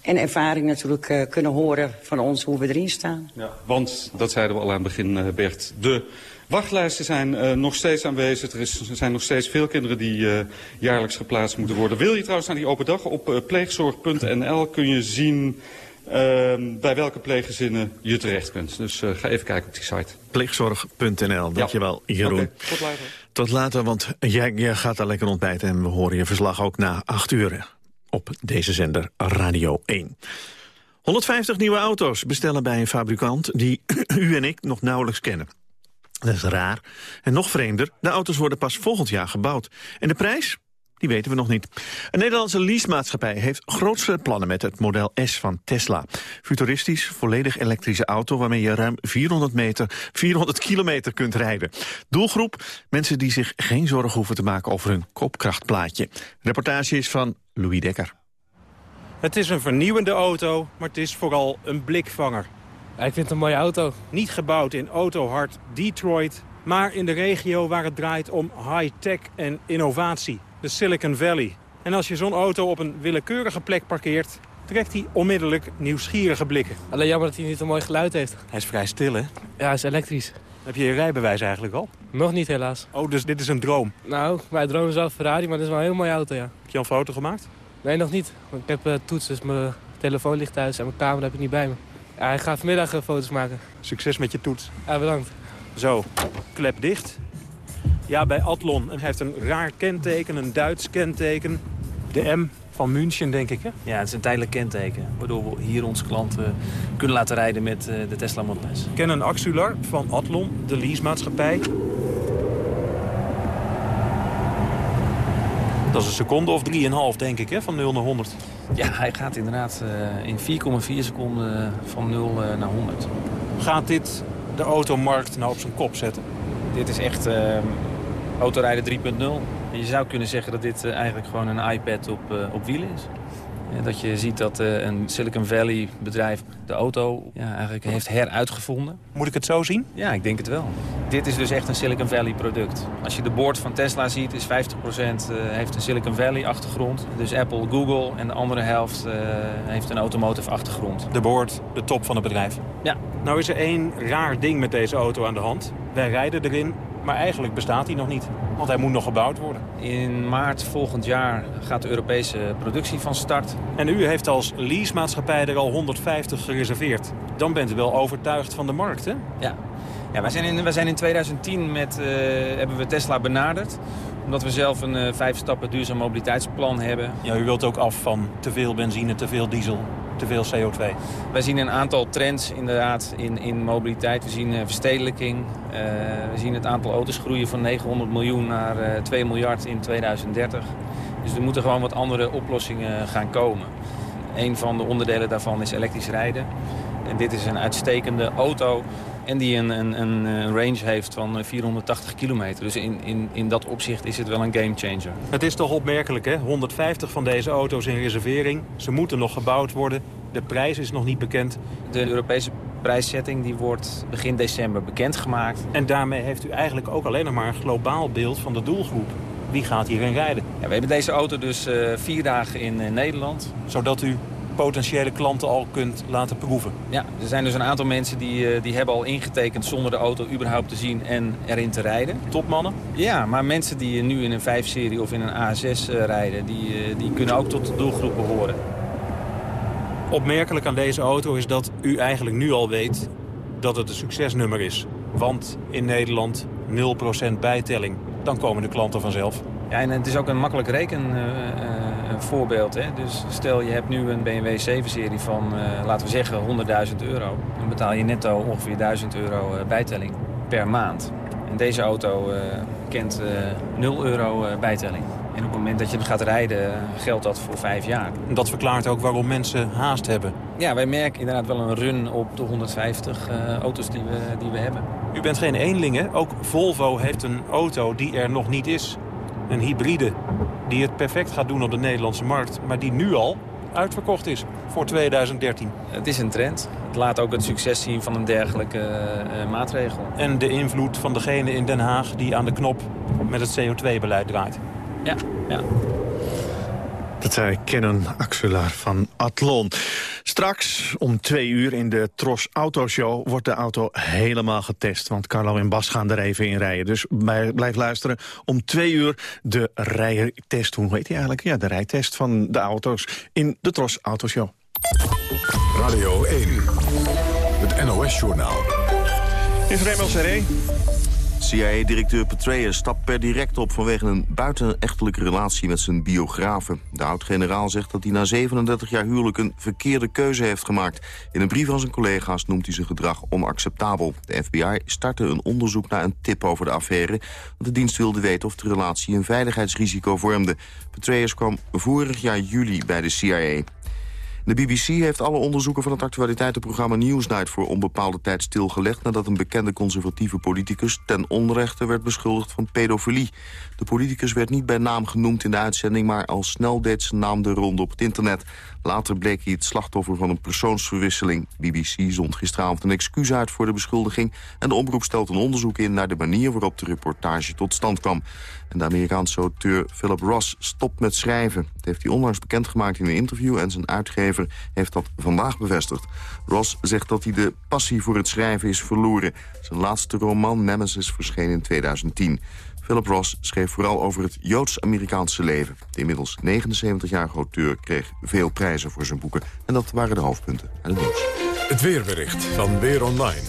En ervaring natuurlijk eh, kunnen horen van ons hoe we erin staan. Ja, want, dat zeiden we al aan het begin, eh, Bert, de wachtlijsten zijn eh, nog steeds aanwezig. Er, is, er zijn nog steeds veel kinderen die eh, jaarlijks geplaatst moeten worden. Wil je trouwens naar die open dag? Op pleegzorg.nl kun je zien eh, bij welke pleeggezinnen je terecht kunt. Dus eh, ga even kijken op die site. Pleegzorg.nl, dankjewel Jeroen. Oké, tot later. Tot later, want jij, jij gaat daar lekker ontbijten... en we horen je verslag ook na acht uur op deze zender Radio 1. 150 nieuwe auto's bestellen bij een fabrikant die <clears throat> u en ik nog nauwelijks kennen. Dat is raar. En nog vreemder, de auto's worden pas volgend jaar gebouwd. En de prijs? Die weten we nog niet. Een Nederlandse leasemaatschappij heeft grootste plannen met het model S van Tesla. Futuristisch, volledig elektrische auto waarmee je ruim 400, meter, 400 kilometer kunt rijden. Doelgroep? Mensen die zich geen zorgen hoeven te maken over hun kopkrachtplaatje. Reportage is van Louis Dekker. Het is een vernieuwende auto, maar het is vooral een blikvanger. ik vind het een mooie auto. Niet gebouwd in autohard Detroit, maar in de regio waar het draait om high-tech en innovatie. De Silicon Valley. En als je zo'n auto op een willekeurige plek parkeert... trekt hij onmiddellijk nieuwsgierige blikken. Alleen jammer dat hij niet een mooi geluid heeft. Hij is vrij stil, hè? Ja, hij is elektrisch. Heb je je rijbewijs eigenlijk al? Nog niet helaas. Oh, dus dit is een droom. Nou, wij dromen zelf Ferrari, maar dit is wel een heel mooie auto, ja. Heb je al een foto gemaakt? Nee, nog niet. Want ik heb eh, toets, dus mijn telefoon ligt thuis en mijn camera heb ik niet bij me. Ja, ik ga vanmiddag eh, foto's maken. Succes met je toets. Ja, bedankt. Zo, klep dicht. Ja, bij Athlon. Hij heeft een raar kenteken, een Duits kenteken. De M van München, denk ik, hè? Ja, het is een tijdelijk kenteken. Waardoor we hier onze klanten kunnen laten rijden met eh, de Tesla Model S. Kennen Axular van Athlon, de leasemaatschappij. Dat is een seconde of 3,5, denk ik, hè, van 0 naar 100. Ja, hij gaat inderdaad eh, in 4,4 seconden van 0 eh, naar 100. Gaat dit de automarkt nou op zijn kop zetten? Dit is echt eh, autorijden 3.0. Je zou kunnen zeggen dat dit eh, eigenlijk gewoon een iPad op, eh, op wielen is. Dat je ziet dat eh, een Silicon Valley bedrijf de auto ja, eigenlijk heeft heruitgevonden. Moet ik het zo zien? Ja, ik denk het wel. Dit is dus echt een Silicon Valley product. Als je de board van Tesla ziet, is 50% eh, heeft een Silicon Valley achtergrond. Dus Apple, Google en de andere helft heeft een automotive achtergrond. De board, de top van het bedrijf. Ja. Nou is er één raar ding met deze auto aan de hand. Wij rijden erin, maar eigenlijk bestaat hij nog niet. Want hij moet nog gebouwd worden. In maart volgend jaar gaat de Europese productie van start. En u heeft als leasemaatschappij er al 150 gereserveerd. Dan bent u wel overtuigd van de markt, hè? Ja. Ja, wij zijn in, wij zijn in 2010 met, eh, hebben we Tesla benaderd. Omdat we zelf een eh, vijf stappen duurzaam mobiliteitsplan hebben. Ja, u wilt ook af van te veel benzine, te veel diesel, te veel CO2. Wij zien een aantal trends inderdaad in, in mobiliteit. We zien eh, verstedelijking. Eh, we zien het aantal auto's groeien van 900 miljoen naar eh 2 miljard in 2030. Dus er moeten gewoon wat andere oplossingen gaan komen. Een van de onderdelen daarvan is elektrisch rijden. En dit is een uitstekende auto en die een, een, een range heeft van 480 kilometer. Dus in, in, in dat opzicht is het wel een gamechanger. Het is toch opmerkelijk, hè? 150 van deze auto's in reservering. Ze moeten nog gebouwd worden. De prijs is nog niet bekend. De Europese prijszetting die wordt begin december bekendgemaakt. En daarmee heeft u eigenlijk ook alleen nog maar een globaal beeld van de doelgroep. Wie gaat hierin rijden? Ja, we hebben deze auto dus uh, vier dagen in uh, Nederland. Zodat u potentiële klanten al kunt laten proeven. Ja, er zijn dus een aantal mensen die, uh, die hebben al ingetekend zonder de auto überhaupt te zien en erin te rijden. Topmannen? Ja, maar mensen die nu in een 5-serie of in een A6 rijden, die, die kunnen ook tot de doelgroep behoren. Opmerkelijk aan deze auto is dat u eigenlijk nu al weet dat het een succesnummer is. Want in Nederland 0% bijtelling. Dan komen de klanten vanzelf. Ja, en het is ook een makkelijk. Uh, dus stel je hebt nu een BMW 7-serie van, uh, laten we zeggen, 100.000 euro. Dan betaal je netto ongeveer 1000 euro uh, bijtelling per maand. En deze auto kent 0 euro bijtelling. En op het moment dat je hem gaat rijden, geldt dat voor vijf jaar. Dat verklaart ook waarom mensen haast hebben. Ja, wij merken inderdaad wel een run op de 150 uh, auto's die we, die we hebben. U bent geen eenling, hè? Ook Volvo heeft een auto die er nog niet is. Een hybride die het perfect gaat doen op de Nederlandse markt. Maar die nu al uitverkocht is voor 2013. Het is een trend. Het laat ook het succes zien van een dergelijke uh, maatregel. En de invloed van degene in Den Haag die aan de knop met het CO2-beleid draait. Ja, ja. Dat zei Kennen Axelaar van Atlon. Straks om twee uur in de Tros Autoshow wordt de auto helemaal getest. Want Carlo en Bas gaan er even in rijden. Dus blijf luisteren. Om twee uur de rijtest, hoe heet die eigenlijk? Ja, de rijtest van de auto's in de Tros Autoshow. Radio 1, het NOS-journaal. Is Remmel Seré? CIA-directeur Petraeus stapt per direct op vanwege een buitenechtelijke relatie met zijn biografen. De oud-generaal zegt dat hij na 37 jaar huwelijk een verkeerde keuze heeft gemaakt. In een brief aan zijn collega's noemt hij zijn gedrag onacceptabel. De FBI startte een onderzoek naar een tip over de affaire. De dienst wilde weten of de relatie een veiligheidsrisico vormde. Petraeus kwam vorig jaar juli bij de CIA. De BBC heeft alle onderzoeken van het actualiteitenprogramma Newsnight voor onbepaalde tijd stilgelegd nadat een bekende conservatieve politicus ten onrechte werd beschuldigd van pedofilie. De politicus werd niet bij naam genoemd in de uitzending, maar al snel deed zijn naam de ronde op het internet. Later bleek hij het slachtoffer van een persoonsverwisseling. BBC zond gisteravond een excuus uit voor de beschuldiging... en de omroep stelt een onderzoek in naar de manier waarop de reportage tot stand kwam. En de Amerikaanse auteur Philip Ross stopt met schrijven. Dat heeft hij onlangs bekendgemaakt in een interview... en zijn uitgever heeft dat vandaag bevestigd. Ross zegt dat hij de passie voor het schrijven is verloren. Zijn laatste roman Nemesis verscheen in 2010. Philip Ross schreef vooral over het Joods-Amerikaanse leven. De inmiddels 79-jarige auteur kreeg veel prijzen voor zijn boeken. En dat waren de hoofdpunten uit het nieuws. Het weerbericht van Weer Online.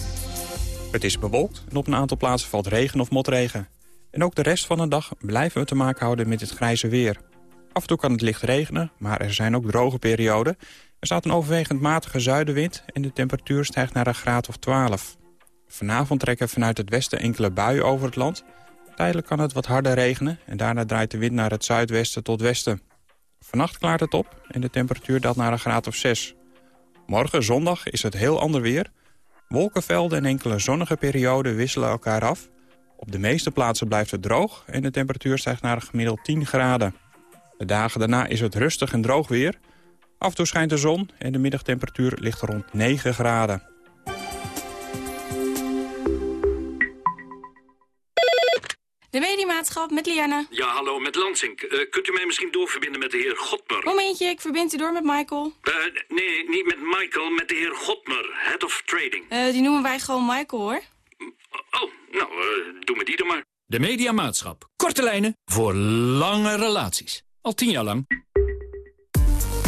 Het is bewolkt en op een aantal plaatsen valt regen of motregen. En ook de rest van de dag blijven we te maken houden met het grijze weer. Af en toe kan het licht regenen, maar er zijn ook droge perioden. Er staat een overwegend matige zuidenwind en de temperatuur stijgt naar een graad of 12. Vanavond trekken vanuit het westen enkele buien over het land... Tijdelijk kan het wat harder regenen en daarna draait de wind naar het zuidwesten tot westen. Vannacht klaart het op en de temperatuur daalt naar een graad of 6. Morgen, zondag, is het heel ander weer. Wolkenvelden en enkele zonnige perioden wisselen elkaar af. Op de meeste plaatsen blijft het droog en de temperatuur stijgt naar gemiddeld 10 graden. De dagen daarna is het rustig en droog weer. Af en toe schijnt de zon en de middagtemperatuur ligt rond 9 graden. Met Lianne. Ja, hallo, met Lansing. Uh, kunt u mij misschien doorverbinden met de heer Godmer? Momentje, ik verbind u door met Michael. Uh, nee, niet met Michael, met de heer Godmer, Head of Trading. Uh, die noemen wij gewoon Michael, hoor. Oh, nou, doe me die dan maar. De Mediamaatschap. Korte lijnen voor lange relaties. Al tien jaar lang.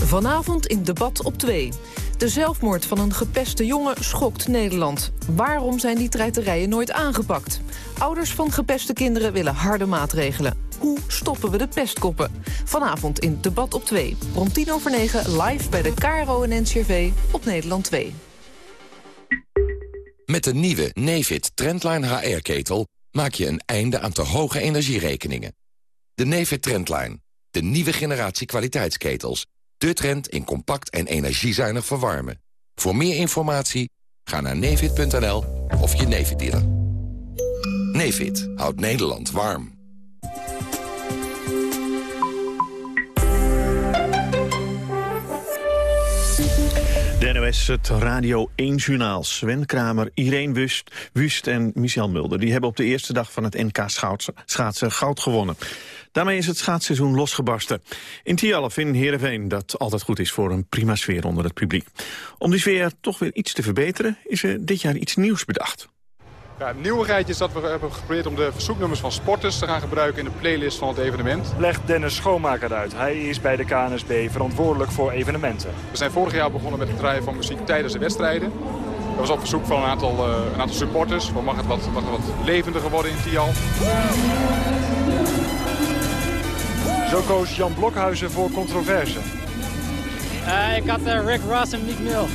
Vanavond in Debat op 2. De zelfmoord van een gepeste jongen schokt Nederland. Waarom zijn die treiterijen nooit aangepakt? Ouders van gepeste kinderen willen harde maatregelen. Hoe stoppen we de pestkoppen? Vanavond in Debat op 2. Rond 10 over 9 live bij de KRO en NCRV op Nederland 2. Met de nieuwe Nefit Trendline HR-ketel maak je een einde aan te hoge energierekeningen. De Nefit Trendline, de nieuwe generatie kwaliteitsketels De trend in compact en energiezuinig verwarmen. Voor meer informatie ga naar nevid.nl of je Nevid dealer. Nevid houdt Nederland warm. De NOS, het Radio 1-journaal. Sven Kramer, Irene Wust, Wust en Michel Mulder... die hebben op de eerste dag van het NK schaatsen, goud gewonnen. Daarmee is het schaatsseizoen losgebarsten. In Tialf in Heerenveen, dat altijd goed is voor een prima sfeer onder het publiek. Om die sfeer toch weer iets te verbeteren... is er dit jaar iets nieuws bedacht. Ja, het nieuwigheid is dat we hebben geprobeerd om de verzoeknummers van sporters te gaan gebruiken in de playlist van het evenement. Legt Dennis Schoonmaker uit. Hij is bij de KNSB verantwoordelijk voor evenementen. We zijn vorig jaar begonnen met het draaien van muziek tijdens de wedstrijden. Dat was op verzoek van een aantal, uh, een aantal supporters. Mag het wat, mag het wat levendiger worden in Tial. Zo koos Jan Blokhuizen voor controverse. Uh, ik had uh, Rick Ross en Meek Mill.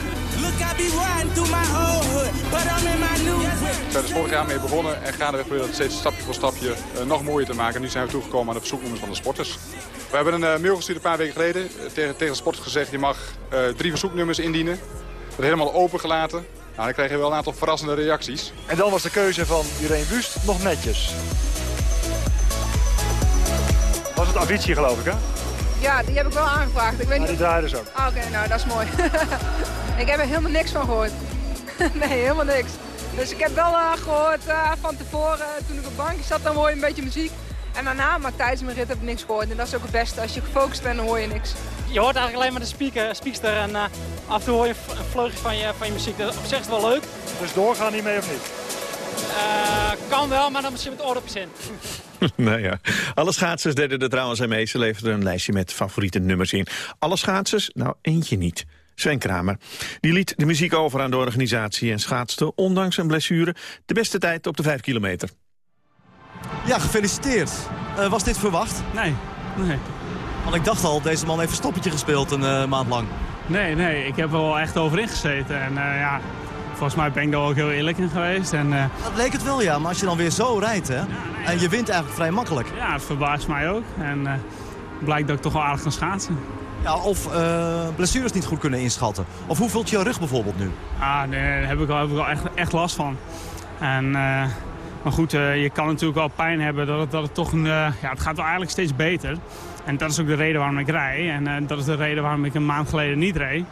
We zijn er vorig jaar mee begonnen en gaan er proberen het steeds stapje voor stapje uh, nog mooier te maken. En nu zijn we toegekomen aan de verzoeknummers van de sporters. We hebben een uh, mail gestuurd een paar weken geleden. tegen, tegen de sporters gezegd, je mag uh, drie verzoeknummers indienen. Dat wordt helemaal opengelaten. Nou, dan kregen we wel een aantal verrassende reacties. En dan was de keuze van Irene Wust nog netjes. Was het Avicii geloof ik hè? Ja, die heb ik wel aangevraagd. Ik weet niet... die draaien dus ook. Ah, Oké, okay, nou dat is mooi. <laughs> ik heb er helemaal niks van gehoord. <laughs> nee, helemaal niks. Dus ik heb wel uh, gehoord uh, van tevoren, toen ik op de bankje zat, dan hoor je een beetje muziek. En daarna, maar tijdens mijn rit heb ik niks gehoord. En dat is ook het beste. Als je gefocust bent, dan hoor je niks. Je hoort eigenlijk alleen maar de speaker, speakster en uh, af en toe hoor je een vleugje van je, van je muziek. Dat op zich is het wel leuk. Dus doorgaan niet mee of niet? kan wel, maar dan misschien met oordopjes in. <laughs> <laughs> nou ja, alle schaatsers deden er trouwens aan mee. Ze leverden een lijstje met favoriete nummers in. Alle schaatsers? Nou, eentje niet. Sven Kramer. Die liet de muziek over aan de organisatie en schaatste, ondanks een blessure, de beste tijd op de 5 kilometer. Ja, gefeliciteerd. Uh, was dit verwacht? Nee, nee. Want ik dacht al, deze man heeft een stoppetje gespeeld een uh, maand lang. Nee, nee, ik heb er wel echt over ingezeten. En uh, ja, volgens mij ben ik daar ook heel eerlijk in geweest. En, uh... Dat leek het wel, ja. Maar als je dan weer zo rijdt, hè. Ja, nee, en je wint eigenlijk vrij makkelijk. Ja, het verbaast mij ook. En uh, blijkt dat ik toch wel aardig kan schaatsen. Ja, of uh, blessures niet goed kunnen inschatten. Of hoe voelt je rug bijvoorbeeld nu? Ah, nee, daar heb ik wel, heb ik wel echt, echt last van. En, maar goed, je kan natuurlijk wel pijn hebben dat het, dat het toch een... ja, het gaat wel eigenlijk steeds beter. En dat is ook de reden waarom ik rij. En dat is de reden waarom ik een maand geleden niet reed.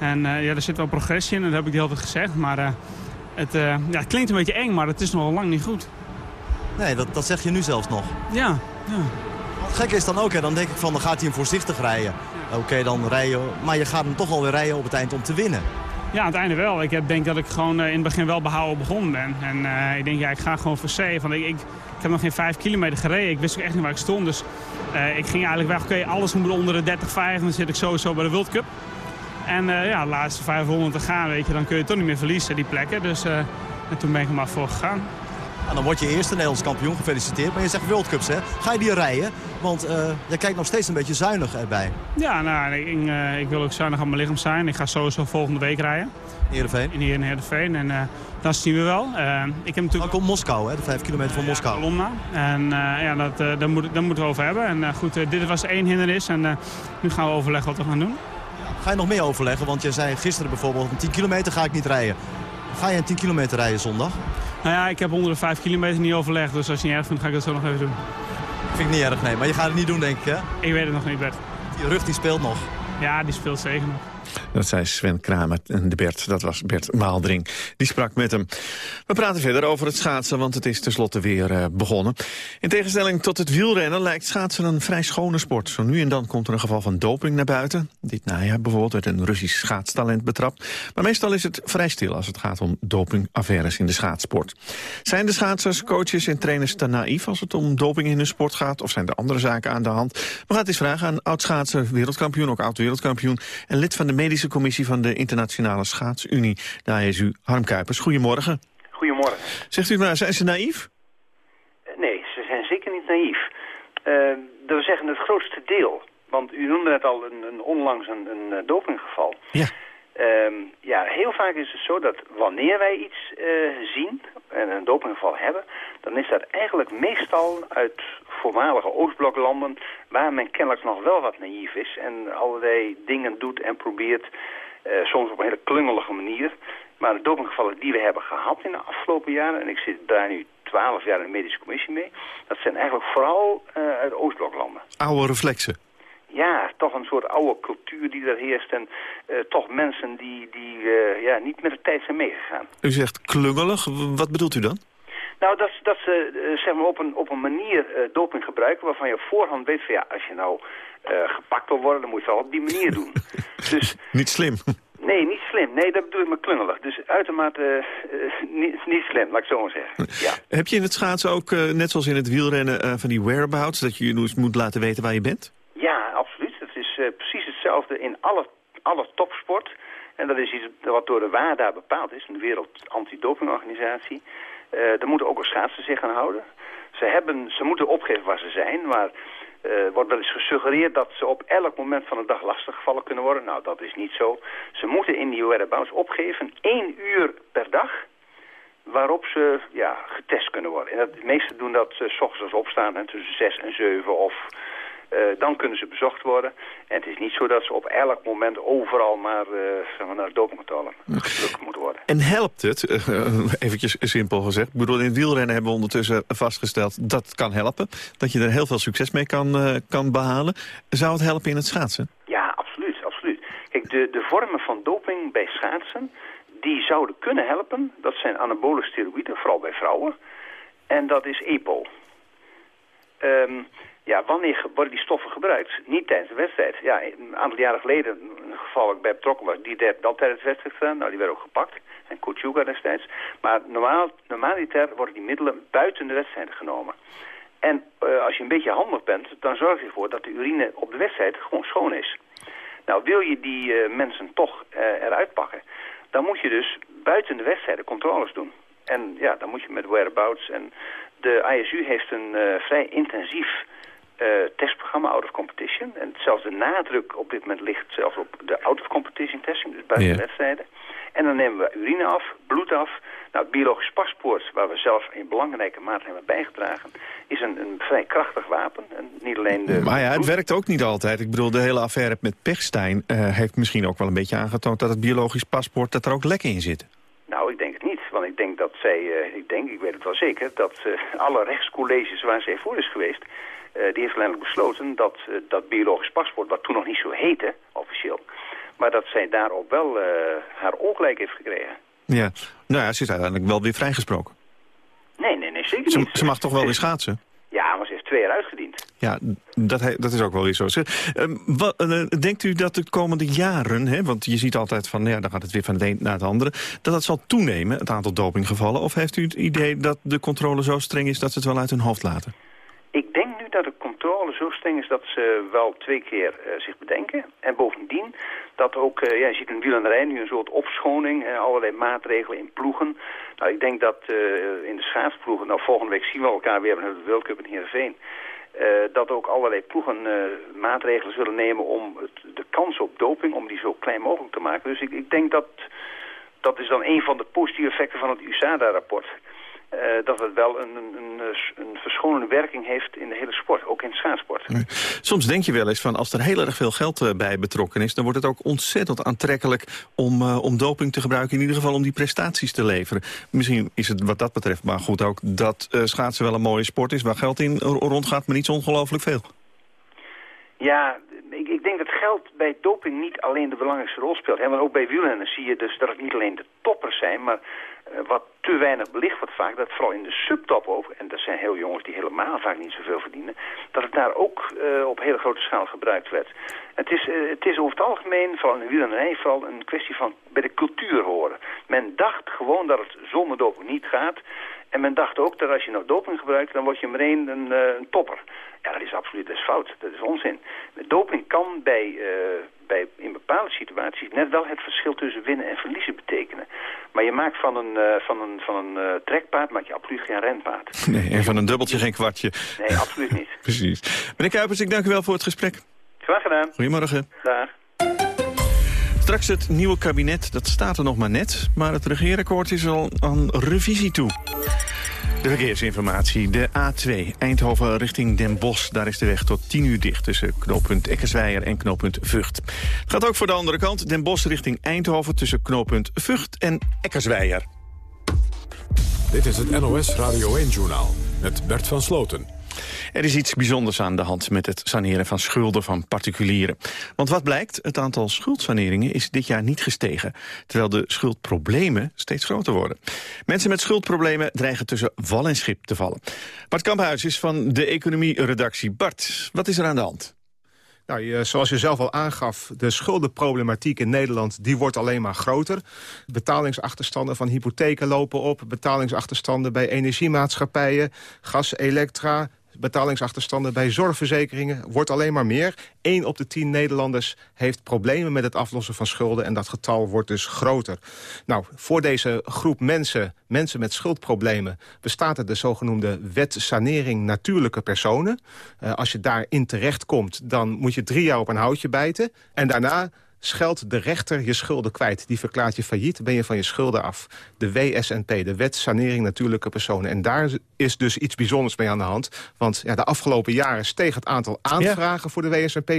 En ja, er zit wel progressie in, dat heb ik de hele tijd gezegd. Maar het, ja, het klinkt een beetje eng, maar het is nog lang niet goed. Nee, dat, dat zeg je nu zelfs nog. Ja, ja. Het gekke is dan ook, hè, dan denk ik van, dan gaat hij hem voorzichtig rijden. Oké, okay, dan rijden, maar je gaat hem toch alweer rijden op het eind om te winnen. Ja, aan het einde wel. Ik heb, denk dat ik gewoon in het begin wel behouden begonnen ben. En uh, ik denk, ja, ik ga gewoon voor C. Want ik, ik, ik, heb nog geen vijf kilometer gereden. Ik wist ook echt niet waar ik stond. Dus uh, ik ging eigenlijk weg, oké, okay, alles moet onder de 30, 5. Dan zit ik sowieso bij de World Cup. En ja, de laatste 500 te gaan, weet je, dan kun je toch niet meer verliezen, die plekken. Dus en toen ben ik er maar voor gegaan. En dan word je eerste Nederlands kampioen, gefeliciteerd. Maar je zegt World Cups, hè? Ga je die rijden? Want uh, je kijkt nog steeds een beetje zuinig erbij. Ja, nou, ik, uh, ik wil ook zuinig aan mijn lichaam zijn. Ik ga sowieso volgende week rijden. Heerenveen? In, in Heerenveen. En uh, dat zien we wel. ik heb natuurlijk... Ook op Moskou, hè? De vijf kilometer van Moskou. Ja. En ja, dat, daar, moet, daar moeten we over hebben. En goed, dit was één hindernis. En nu gaan we overleggen wat we gaan doen. Ga je nog meer overleggen? Want je zei gisteren bijvoorbeeld, een 10 kilometer ga ik niet rijden. Ga je een 10 kilometer rijden zondag? Nou ja, ik heb onder de 5 kilometer niet overlegd. Dus als je niet erg vindt, ga ik dat zo nog even doen. Vind ik niet erg, nee. Maar je gaat het niet doen, denk ik, hè? Ik weet het nog niet, Bert. Die rug die speelt nog. Ja, die speelt zeker nog. Dat zei Sven Kramer en de Bert, dat was Bert Maaldring. Die sprak met hem. We praten verder over het schaatsen, want het is tenslotte weer uh, begonnen. In tegenstelling tot het wielrennen lijkt schaatsen een vrij schone sport. Zo nu en dan komt er een geval van doping naar buiten. Dit najaar bijvoorbeeld werd een Russisch schaatstalent betrapt. Maar meestal is het vrij stil als het gaat om dopingaffaires in de schaatsport. Zijn de schaatsers, coaches en trainers te naïef als het om doping in hun sport gaat? Of zijn er andere zaken aan de hand? We gaan het eens vragen aan oud-schaatser, wereldkampioen, ook oud-wereldkampioen... en lid van de medische commissie van de Internationale Schaatsunie, de ASU, Harm Kuipers. Goedemorgen. Goedemorgen. Zegt u maar, zijn ze naïef? Nee, ze zijn zeker niet naïef. Dat we zeggen het grootste deel. Want u noemde net al een, een onlangs een, een dopinggeval. Ja. Um, ja, heel vaak is het zo dat wanneer wij iets uh, zien en een dopinggeval hebben, dan is dat eigenlijk meestal uit voormalige Oostbloklanden... waar men kennelijk nog wel wat naïef is en allerlei dingen doet en probeert... eh, soms op een hele klungelige manier. Maar de dopinggevallen die we hebben gehad in de afgelopen jaren... en ik zit daar nu twaalf jaar in de medische commissie mee... dat zijn eigenlijk vooral eh, uit Oostbloklanden. Oude reflexen. Ja, toch een soort oude cultuur die daar heerst. En eh, toch mensen die, die ja, niet met de tijd zijn meegegaan. U zegt klungelig. Wat bedoelt u dan? Nou, dat, dat ze eh, zeg maar op een, op een manier eh, doping gebruiken waarvan je op voorhand weet van ja, als je nou eh, gepakt wil worden, dan moet je het wel op die manier doen. <laughs> dus Niet slim. <laughs> nee, niet slim. Nee, dat bedoel ik met klungelig. Dus uitermate niet, niet slim, laat ik zo maar zeggen. <laughs> Ja. Heb je in het schaatsen ook, net zoals in het wielrennen, van die whereabouts... dat je je dus moet laten weten waar je bent? Ja, absoluut. Het is precies hetzelfde in alle, alle topsport. En dat is iets wat door de WADA bepaald is, de Wereld Antidopingorganisatie. Eh daar moeten ook schaatsen zich aan houden. Ze, hebben, ze moeten opgeven waar ze zijn, maar eh wordt wel eens gesuggereerd dat ze op elk moment van de dag lastiggevallen kunnen worden. Nou, dat is niet zo. Ze moeten in die whereabouts opgeven één uur per dag waarop ze ja, getest kunnen worden. En de meesten doen dat uh, s ochtends opstaan en tussen zes en zeven of dan kunnen ze bezocht worden. En het is niet zo dat ze op elk moment overal maar, eh, zeg maar naar dopingcontrole gedrukt moeten worden. En helpt het, eh, eventjes simpel gezegd... ik bedoel, in wielrennen hebben we ondertussen vastgesteld... dat kan helpen, dat je er heel veel succes mee kan, eh, kan behalen. Zou het helpen in het schaatsen? Ja, absoluut, absoluut. Kijk, de, de vormen van doping bij schaatsen, die zouden kunnen helpen. Dat zijn anabole steroïden, vooral bij vrouwen. En dat is EPO. Ehm, ja, wanneer worden die stoffen gebruikt? Niet tijdens de wedstrijd. Ja, een aantal jaren geleden, een geval waar ik bij betrokken was, die werd wel tijdens de wedstrijd gedaan. Nou, die werd ook gepakt. En Kutsuga destijds. Maar normaal, normaliter worden die middelen buiten de wedstrijd genomen. En eh, als je een beetje handig bent, dan zorg je ervoor dat de urine op de wedstrijd gewoon schoon is. Nou, wil je die eh, mensen toch eh, eruit pakken, dan moet je dus buiten de wedstrijden controles doen. En ja, dan moet je met whereabouts. En de ISU heeft een eh, vrij intensief eh, testprogramma out of competition. En zelfs de nadruk op dit moment ligt zelfs op de out of competition testing, dus buiten de wedstrijden. En dan nemen we urine af, bloed af. Nou, het biologisch paspoort, waar we zelf in belangrijke mate hebben bijgedragen, is een, een vrij krachtig wapen. En niet alleen de... Maar ja, het werkt ook niet altijd. Ik bedoel, de hele affaire met Pechstein eh, heeft misschien ook wel een beetje aangetoond... dat het biologisch paspoort, dat er ook lekken in zitten. Nou, ik denk. Want ik denk dat zij, eh, ik denk, ik weet het wel zeker, dat eh, alle rechtscolleges waar zij voor is geweest, eh, die heeft uiteindelijk besloten dat dat biologisch paspoort, wat toen nog niet zo heette, officieel, maar dat zij daarop wel haar ongelijk heeft gekregen. Ja, nou ja, ze is uiteindelijk wel weer vrijgesproken. Nee, nee, nee, zeker Ze, niet. ze mag toch wel weer schaatsen? Ja, maar ze heeft twee jaar. Ja, dat, dat is ook wel weer zo. Ehm, wat, eh, denkt u dat de komende jaren, hè, want je ziet altijd van... ja, dan gaat het weer van het een naar het andere... dat dat zal toenemen, het aantal dopinggevallen? Of heeft u het idee dat de controle zo streng is... dat ze het wel uit hun hoofd laten? Ik denk nu dat de controle zo streng is dat ze wel twee keer eh, zich bedenken. En bovendien dat ook, ja, je ziet in wielrennerij nu een soort opschoning, eh, allerlei maatregelen in ploegen. Nou, ik denk dat in de schaatsploegen, nou volgende week zien we elkaar weer met de World Cup in Heerenveen. Eh, dat ook allerlei ploegen eh, maatregelen zullen nemen om het, de kans op doping, om die zo klein mogelijk te maken. Dus ik, ik denk dat, dat is dan een van de positieve effecten van het USADA-rapport. Eh, dat het wel een, een, een, verschonende werking heeft in de hele sport, ook in het schaatsport. Soms denk je wel eens van als er heel erg veel geld eh, bij betrokken is... dan wordt het ook ontzettend aantrekkelijk om, eh, om doping te gebruiken. In ieder geval om die prestaties te leveren. Misschien is het wat dat betreft maar goed ook dat schaatsen wel een mooie sport is... waar geld in ro- rondgaat, maar niet zo ongelooflijk veel. Ja, ik, ik denk dat geld bij doping niet alleen de belangrijkste rol speelt. Hè? Want ook bij wielrennen zie je dus dat het niet alleen de toppers zijn, maar wat te weinig belicht wordt vaak, dat vooral in de subtop ook, en dat zijn heel jongens die helemaal vaak niet zoveel verdienen, dat het daar ook eh, op hele grote schaal gebruikt werd. Het is, eh, het is over het algemeen, vooral in wielrennerij, vooral een kwestie van bij de cultuur horen. Men dacht gewoon dat het zonder doping niet gaat. En men dacht ook dat als je nou doping gebruikt, dan word je meteen een, eh, een topper. Ja, dat is absoluut dat is fout. Dat is onzin. Doping kan bij, eh, bij, in bepaalde situaties net wel het verschil tussen winnen en verliezen betekenen. Maar je maakt van een, eh, van een, van een eh, trekpaard maak je absoluut geen renpaard. <laughs> Nee, en van een dubbeltje geen kwartje. Nee, absoluut niet. <laughs> Precies. Meneer Kuipers, ik dank u wel voor het gesprek. Graag gedaan. Goedemorgen. Dag. Straks het nieuwe kabinet, dat staat er nog maar net. Maar het regeerakkoord is al aan revisie toe. De verkeersinformatie. De A2 Eindhoven richting Den Bosch. Daar is de weg tot 10 uur dicht tussen knooppunt Eckersweijer en knooppunt Vught. Gaat ook voor de andere kant. Den Bosch richting Eindhoven tussen knooppunt Vught en Eckersweijer. Dit is het NOS Radio 1-journaal met Bert van Sloten. Er is iets bijzonders aan de hand met het saneren van schulden van particulieren. Want wat blijkt, het aantal schuldsaneringen is dit jaar niet gestegen... terwijl de schuldproblemen steeds groter worden. Mensen met schuldproblemen dreigen tussen wal en schip te vallen. Bart Kamphuis is van de economie-redactie. Bart, wat is er aan de hand? Nou, zoals je zelf al aangaf, de schuldenproblematiek in Nederland... die wordt alleen maar groter. Betalingsachterstanden van hypotheken lopen op. Betalingsachterstanden bij energiemaatschappijen, gas, elektra betalingsachterstanden bij zorgverzekeringen wordt alleen maar meer. 1 op de 10 Nederlanders heeft problemen met het aflossen van schulden... en dat getal wordt dus groter. Nou, voor deze groep mensen, mensen met schuldproblemen... bestaat er de zogenoemde wet sanering natuurlijke personen. Uh, als je daarin terechtkomt, dan moet je drie jaar op een houtje bijten. En daarna scheldt de rechter je schulden kwijt. Die verklaart je failliet, ben je van je schulden af. De WSNP, de Wet Sanering Natuurlijke Personen. En daar is dus iets bijzonders mee aan de hand. Want ja, de afgelopen jaren steeg het aantal aanvragen voor de WSNP...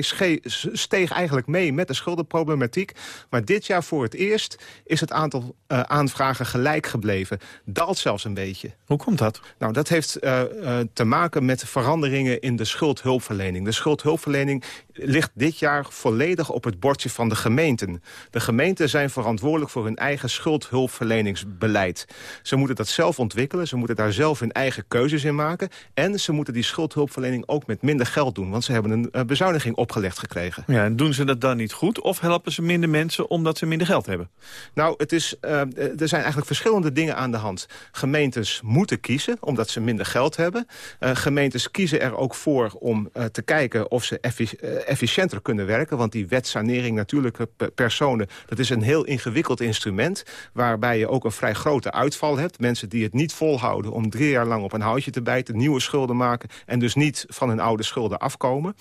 steeg eigenlijk mee met de schuldenproblematiek. Maar dit jaar voor het eerst is het aantal uh, aanvragen gelijk gebleven. Daalt zelfs een beetje. Hoe komt dat? Nou, dat heeft uh, uh, te maken met veranderingen in de schuldhulpverlening. De schuldhulpverlening ligt dit jaar volledig op het bordje van de gemeenten. De gemeenten zijn verantwoordelijk voor hun eigen schuldhulpverleningsbeleid. Ze moeten dat zelf ontwikkelen, ze moeten daar zelf hun eigen keuzes in maken... en ze moeten die schuldhulpverlening ook met minder geld doen... want ze hebben een uh, bezuiniging opgelegd gekregen. Ja, en doen ze dat dan niet goed of helpen ze minder mensen omdat ze minder geld hebben? Nou, het is, uh, er zijn eigenlijk verschillende dingen aan de hand. Gemeentes moeten kiezen omdat ze minder geld hebben. Uh, gemeentes kiezen er ook voor om te kijken of ze effi efficiënter kunnen werken... want die wetsanering natuurlijke personen... dat is een heel ingewikkeld instrument... waarbij je ook een vrij grote uitval hebt. Mensen die het niet volhouden om drie jaar lang op een houtje te bijten... nieuwe schulden maken en dus niet van hun oude schulden afkomen.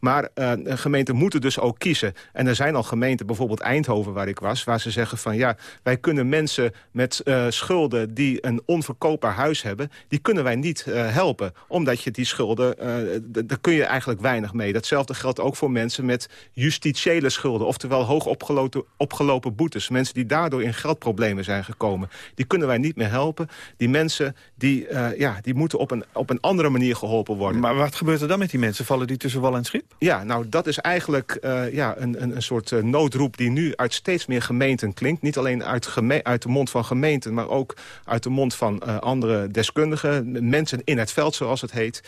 Maar uh, gemeenten moeten dus ook kiezen. En er zijn al gemeenten, bijvoorbeeld Eindhoven waar ik was... waar ze zeggen van ja, wij kunnen mensen met schulden... die een onverkoopbaar huis hebben... die kunnen wij niet helpen. Omdat je die schulden, daar kun je eigenlijk weinig mee. Datzelfde geldt ook voor mensen met justitiële schulden. Oftewel hoog opgelopen, opgelopen boetes. Mensen die daardoor in geldproblemen zijn gekomen. Die kunnen wij niet meer helpen. Die mensen die, uh, ja, die moeten op een, op een andere manier geholpen worden. Maar wat gebeurt er dan met die mensen? Vallen die tussen wal en schip? Ja, nou dat is eigenlijk uh, ja, een, een, een soort uh, noodroep die nu uit steeds meer gemeenten klinkt. Niet alleen uit, uit de mond van gemeenten, maar ook uit de mond van andere deskundigen. Mensen in het veld, zoals het heet.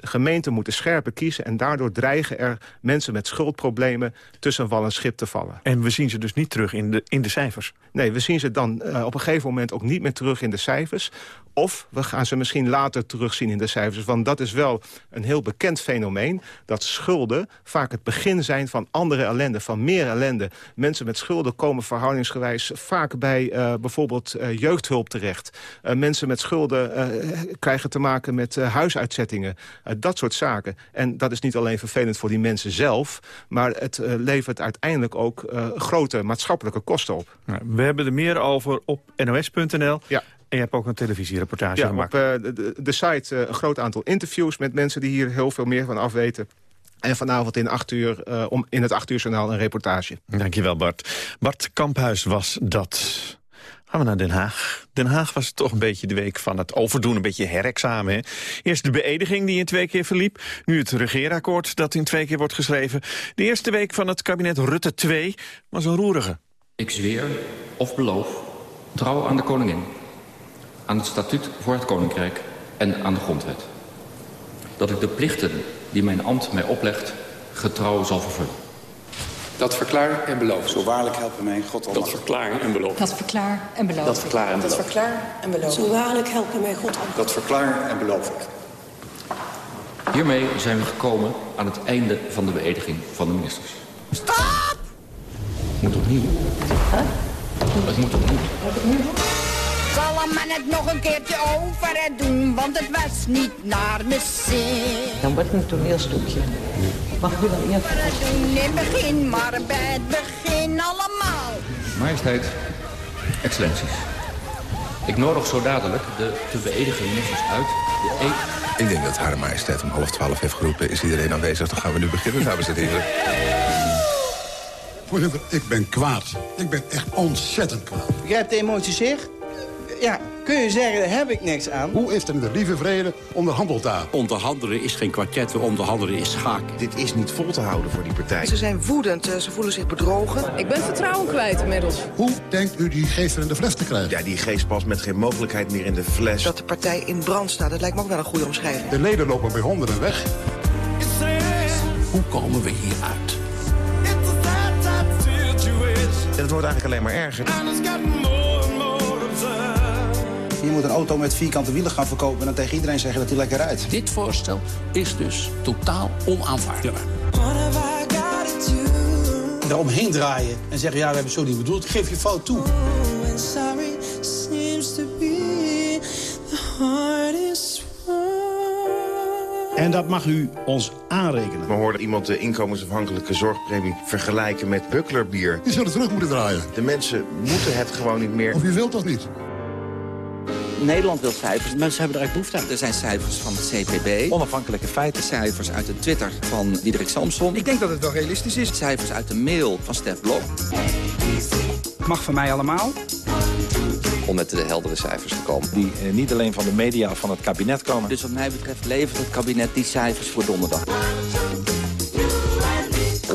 gemeenten moeten scherper kiezen en daardoor dreigen er mensen met schuldproblemen tussen wal en schip te vallen. En we zien ze dus niet terug in de, in de cijfers? Nee, we zien ze dan uh, op een gegeven moment ook niet meer terug in de cijfers. Of we gaan ze misschien later terugzien in de cijfers. Want dat is wel een heel bekend fenomeen. Dat schulden vaak het begin zijn van andere ellende, van meer ellende. Mensen met schulden komen verhoudingsgewijs vaak bij uh, bijvoorbeeld uh, jeugdhulp terecht. Uh, mensen met schulden krijgen te maken met huisuitzettingen. dat soort zaken. En dat is niet alleen vervelend voor die mensen zelf... maar het levert uiteindelijk ook grote maatschappelijke kosten op. We hebben er meer over op nos.nl. Ja. En je hebt ook een televisiereportage ja, gemaakt. op uh, de, de, site uh, een groot aantal interviews met mensen die hier heel veel meer van afweten. En vanavond in, acht uur, uh, om, in het 8 uur journaal een reportage. Dankjewel Bart. Bart Kamphuis was dat. Gaan we naar Den Haag. Den Haag was toch een beetje de week van het overdoen, een beetje herexamen. Hè? Eerst de beëdiging die in twee keer verliep. Nu het regeerakkoord dat in twee keer wordt geschreven. De eerste week van het kabinet Rutte 2 was een roerige. Ik zweer of beloof trouw aan de koningin aan het statuut voor het Koninkrijk en aan de grondwet. Dat ik de plichten die mijn ambt mij oplegt getrouw zal vervullen. Dat verklaar en beloof. Zo waarlijk helpen mij God Dat verklaar en beloof. Dat verklaar en beloof. Dat verklaar en beloof. Dat verklaar en beloof. Zo waarlijk helpen mij God Dat verklaar en beloof ik. Hiermee zijn we gekomen aan het einde van de beëdiging van de ministers. Stop! Het moet opnieuw. Huh? Het moet opnieuw. Moet het nu doen? Zal man het nog een keertje over het doen, want het was niet naar mijn zin. Dan wordt het een toneelstukje. Mag u wel eerst? het doen in het begin, maar bij het begin allemaal. Majesteit, excellenties. Ik nodig zo dadelijk de te beëdigen ministers uit. De eed... Ik denk dat Hare Majesteit om half twaalf heeft geroepen... is iedereen aanwezig, dan gaan we nu beginnen, dames en heren. Voorzitter, ik ben kwaad. Ik ben echt ontzettend kwaad. Begrijpt de emotie zich? Ja, kun je zeggen, daar heb ik niks aan. Hoe is er in de lieve vrede onderhandeld daar? Onderhandelen is geen kwartet, onderhandelen is schaak. Dit is niet vol te houden voor die partij. Ze zijn woedend, eh, ze voelen zich bedrogen. Ik ben vertrouwen kwijt inmiddels. Hoe denkt u die geest er in de fles te krijgen? Ja, die geest past met geen mogelijkheid meer in de fles. Dat de partij in brand staat, dat lijkt me ook wel een goede omschrijving. De leden lopen bij honderden weg. Hoe komen we hier uit? Het wordt eigenlijk alleen maar erger. Je moet een auto met vierkante wielen gaan verkopen... en dan tegen iedereen zeggen dat hij lekker rijdt. Dit voorstel is dus totaal onaanvaardbaar. Daaromheen draaien en zeggen, ja, we hebben zo niet bedoeld. Geef je fout toe. En dat mag u ons aanrekenen. We hoorden iemand de inkomensafhankelijke zorgpremie vergelijken met bucklerbier. Die zullen terug moeten draaien. De mensen moeten het gewoon niet meer. Of u wilt toch niet? Nederland wil cijfers. Mensen hebben er echt behoefte aan. Er zijn cijfers van het CPB. Onafhankelijke feiten. Cijfers uit de Twitter van Diederik Samson. Ik denk dat het wel realistisch is. Cijfers uit de mail van Stef Blok. Mag van mij allemaal. Om met de heldere cijfers te komen. Die eh, niet alleen van de media of van het kabinet komen. Dus wat mij betreft levert het kabinet die cijfers voor donderdag.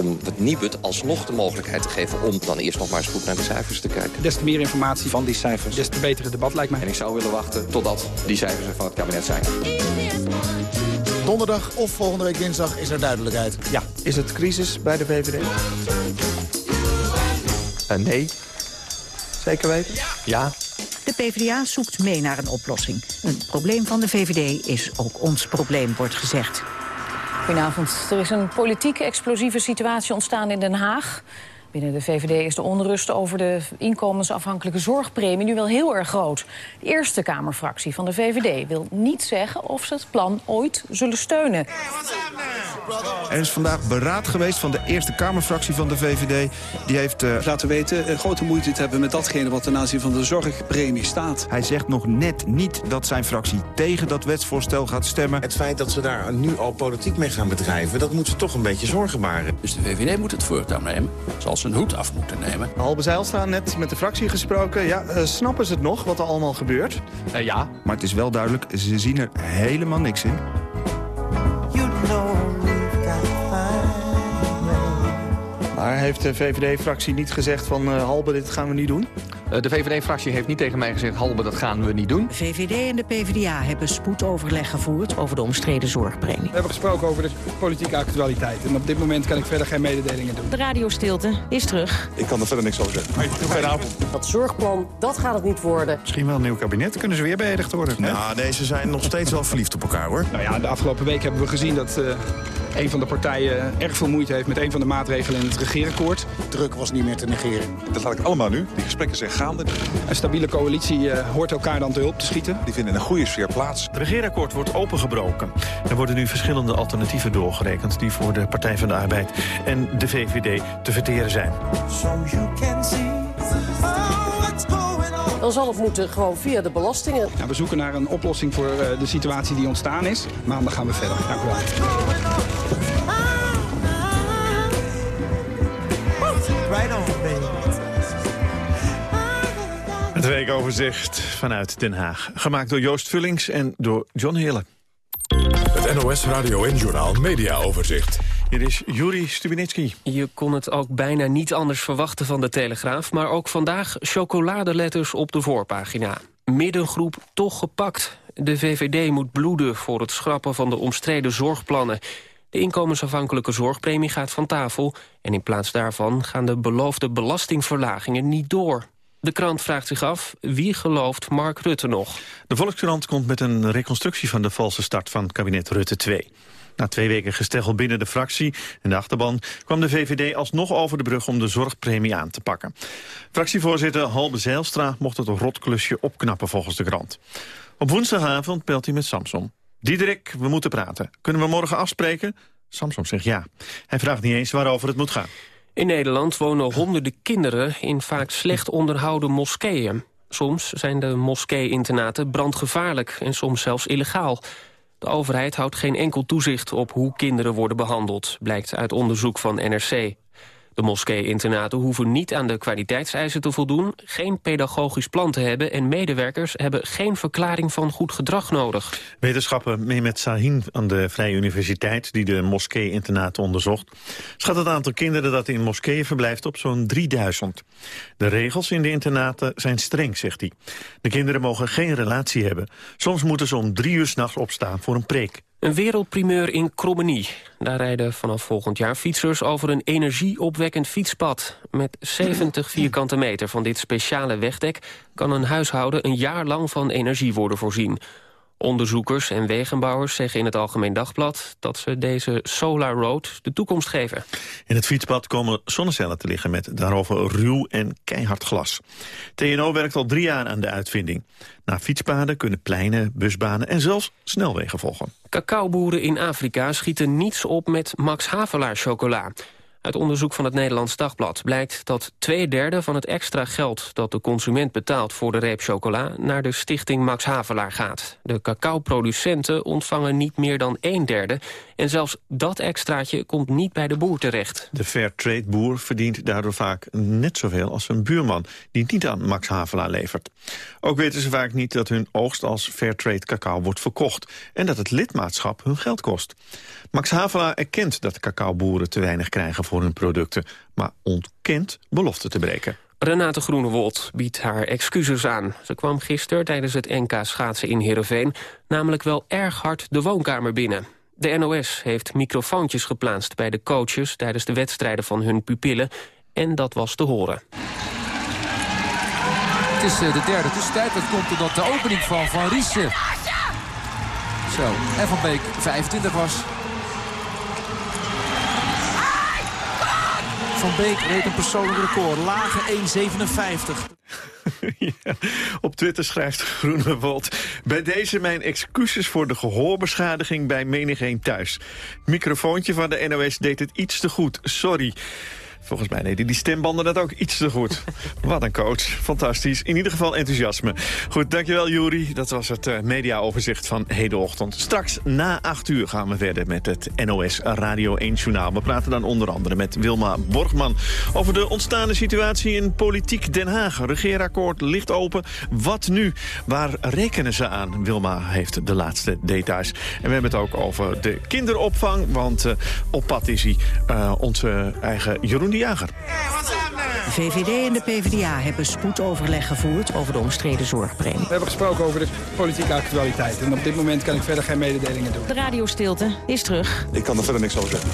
Om het Nibud alsnog de mogelijkheid te geven om dan eerst nog maar eens goed naar de cijfers te kijken. Des te meer informatie van die cijfers, des te beter het debat lijkt mij. En ik zou willen wachten totdat die cijfers er van het kabinet zijn. Donderdag of volgende week dinsdag is er duidelijkheid. Ja, is het crisis bij de VVD? Uh, nee. Zeker weten? Ja. De PvdA zoekt mee naar een oplossing. Een probleem van de VVD is ook ons probleem, wordt gezegd. Goedenavond. Er is een politiek explosieve situatie ontstaan in Den Haag. Binnen de VVD is de onrust over de inkomensafhankelijke zorgpremie nu wel heel erg groot. De Eerste Kamerfractie van de VVD wil niet zeggen of ze het plan ooit zullen steunen. Er is vandaag beraad geweest van de Eerste Kamerfractie van de VVD. Die heeft uh... laten weten uh, grote moeite te hebben met datgene wat ten aanzien van de zorgpremie staat. Hij zegt nog net niet dat zijn fractie tegen dat wetsvoorstel gaat stemmen. Het feit dat ze daar nu al politiek mee gaan bedrijven, dat moet ze toch een beetje zorgen baren. Dus de VVD moet het voortouw nemen, zoals zijn hoed af moeten nemen. Halbe Zijlstra net met de fractie gesproken. Ja, uh, snappen ze het nog, wat er allemaal gebeurt? Uh, ja. Maar het is wel duidelijk, ze zien er helemaal niks in. You know maar heeft de VVD-fractie niet gezegd van uh, Halbe, dit gaan we niet doen? De VVD-fractie heeft niet tegen mij gezegd... Halbe, dat gaan we niet doen. De VVD en de PvdA hebben spoedoverleg gevoerd... over de omstreden zorgpremie. We hebben gesproken over de politieke actualiteit. En op dit moment kan ik verder geen mededelingen doen. De radiostilte is terug. Ik kan er verder niks over zeggen. Goedenavond. Dat zorgplan, dat gaat het niet worden. Misschien wel een nieuw kabinet. Kunnen ze weer beëdigd worden? Nou, deze zijn nog steeds wel verliefd op elkaar, hoor. Nou ja, de afgelopen week hebben we gezien dat... Uh, een van de partijen erg veel moeite heeft met een van de maatregelen in het regeerakkoord. Druk was niet meer te negeren. Dat laat ik allemaal nu. Die gesprekken zijn gaande. Een stabiele coalitie uh, hoort elkaar dan te hulp te schieten. Die vinden een goede sfeer plaats. Het regeerakkoord wordt opengebroken. Er worden nu verschillende alternatieven doorgerekend... die voor de Partij van de Arbeid en de VVD te verteren zijn. Dan zal het moeten gewoon via de belastingen. Ja, we zoeken naar een oplossing voor uh, de situatie die ontstaan is. Maandag gaan we verder. Dank u wel. Het weekoverzicht vanuit Den Haag. Gemaakt door Joost Vullings en door John Hille. Het NOS Radio en Journaal Media Overzicht. Hier is Juri Stubinitsky. Je kon het ook bijna niet anders verwachten van de Telegraaf... maar ook vandaag chocoladeletters op de voorpagina. Middengroep toch gepakt. De VVD moet bloeden voor het schrappen van de omstreden zorgplannen. De inkomensafhankelijke zorgpremie gaat van tafel... en in plaats daarvan gaan de beloofde belastingverlagingen niet door. De krant vraagt zich af, wie gelooft Mark Rutte nog? De Volkskrant komt met een reconstructie van de valse start van kabinet Rutte 2. Na twee weken gesteggel binnen de fractie en de achterban... kwam de VVD alsnog over de brug om de zorgpremie aan te pakken. Fractievoorzitter Halbe Zijlstra mocht het rotklusje opknappen volgens de krant. Op woensdagavond belt hij met Samson. Diederik, we moeten praten. Kunnen we morgen afspreken? Samson zegt ja. Hij vraagt niet eens waarover het moet gaan. In Nederland wonen honderden kinderen in vaak slecht onderhouden moskeeën. Soms zijn de moskee-internaten brandgevaarlijk en soms zelfs illegaal. De overheid houdt geen enkel toezicht op hoe kinderen worden behandeld... blijkt uit onderzoek van NRC. De moskee-internaten hoeven niet aan de kwaliteitseisen te voldoen... geen pedagogisch plan te hebben en medewerkers hebben geen verklaring van goed gedrag nodig. Wetenschapper Mehmet Sahin aan de Vrije Universiteit... die de moskee-internaten onderzocht... schat het aantal kinderen dat in moskeeën verblijft op zo'n 3000. De regels in de internaten zijn streng, zegt hij. De kinderen mogen geen relatie hebben. Soms moeten ze om drie uur s'nachts opstaan voor een preek. Een wereldprimeur in Krommenie. Daar rijden vanaf volgend jaar fietsers over een energieopwekkend fietspad. Met 70 <clears throat> vierkante meter van dit speciale wegdek... kan een huishouden een jaar lang van energie worden voorzien. Onderzoekers en wegenbouwers zeggen in het Algemeen Dagblad... dat ze deze Solar Road de toekomst geven. In het fietspad komen zonnecellen te liggen met daarover ruw en keihard glas. TNO werkt al drie jaar aan de uitvinding. Na fietspaden kunnen pleinen, busbanen en zelfs snelwegen volgen. Cacaoboeren in Afrika schieten niets op met Max Havelaar chocola. Uit onderzoek van het Nederlands Dagblad blijkt dat twee derde van het extra geld dat de consument betaalt voor de reep chocola naar de stichting Max Havelaar gaat. De cacaoproducenten ontvangen niet meer dan een derde en zelfs dat extraatje komt niet bij de boer terecht. De fairtrade boer verdient daardoor vaak net zoveel als een buurman die niet aan Max Havelaar levert. Ook weten ze vaak niet dat hun oogst als fairtrade cacao wordt verkocht en dat het lidmaatschap hun geld kost. Max Havelaar erkent dat cacaoboeren te weinig krijgen voor hun producten... maar ontkent beloften te breken. Renate Groenewold biedt haar excuses aan. Ze kwam gisteren tijdens het NK schaatsen in Heerenveen... namelijk wel erg hard de woonkamer binnen. De NOS heeft microfoontjes geplaatst bij de coaches... tijdens de wedstrijden van hun pupillen. En dat was te horen. Het is eh, de derde tussentijd. Dat komt omdat de opening van Van Riesen... Zo, en Van Beek 25 was. Van Beek reed een persoonlijk record. Lage 1,57. <laughs> ja, op Twitter schrijft Groenewold... Bij deze mijn excuses voor de gehoorbeschadiging bij menigeen thuis. Microfoontje van de NOS deed het iets te goed. Sorry. Volgens mij deden die stembanden dat ook iets te goed. <laughs> Wat een coach. Fantastisch. In ieder geval enthousiasme. Goed, dankjewel Juri. Dat was het uh, mediaoverzicht van hedenochtend. Straks na 8 uur gaan we verder met het NOS Radio 1 Journaal. We praten dan onder andere met Wilma Borgman... over de ontstaande situatie in politiek Den Haag. Regeerakkoord ligt open. Wat nu? Waar rekenen ze aan? Wilma heeft de laatste details. En we hebben het ook over de kinderopvang. Want uh, op pad is hij uh, onze eigen Jeroen de Jager. De VVD en de PvdA hebben spoedoverleg gevoerd over de omstreden zorgpremie. We hebben gesproken over de politieke actualiteit. En op dit moment kan ik verder geen mededelingen doen. De radiostilte is terug. Ik kan er verder niks over zeggen.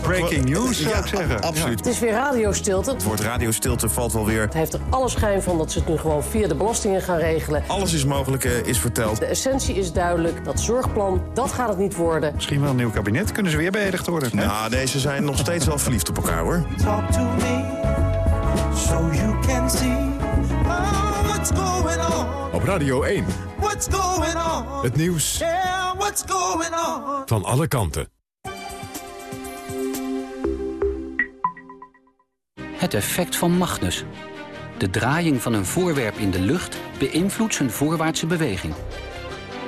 Breaking news, zou ik zeggen. Absoluut. Het is weer radiostilte. Het woord radiostilte valt wel weer. Het heeft er alle schijn van dat ze het nu gewoon via de belastingen gaan regelen. Alles is mogelijk, uh, is verteld. De essentie is duidelijk. Dat zorgplan, dat gaat het niet worden. Misschien wel een nieuw kabinet. Kunnen ze weer beëdigd worden? Nou, deze zijn nog steeds wel verliefd op elkaar, hoor. Talk to me, so you can see oh, what's going on. Op Radio 1. What's going on? Het nieuws yeah, what's going on? van alle kanten. Het effect van Magnus. De draaiing van een voorwerp in de lucht beïnvloedt zijn voorwaartse beweging.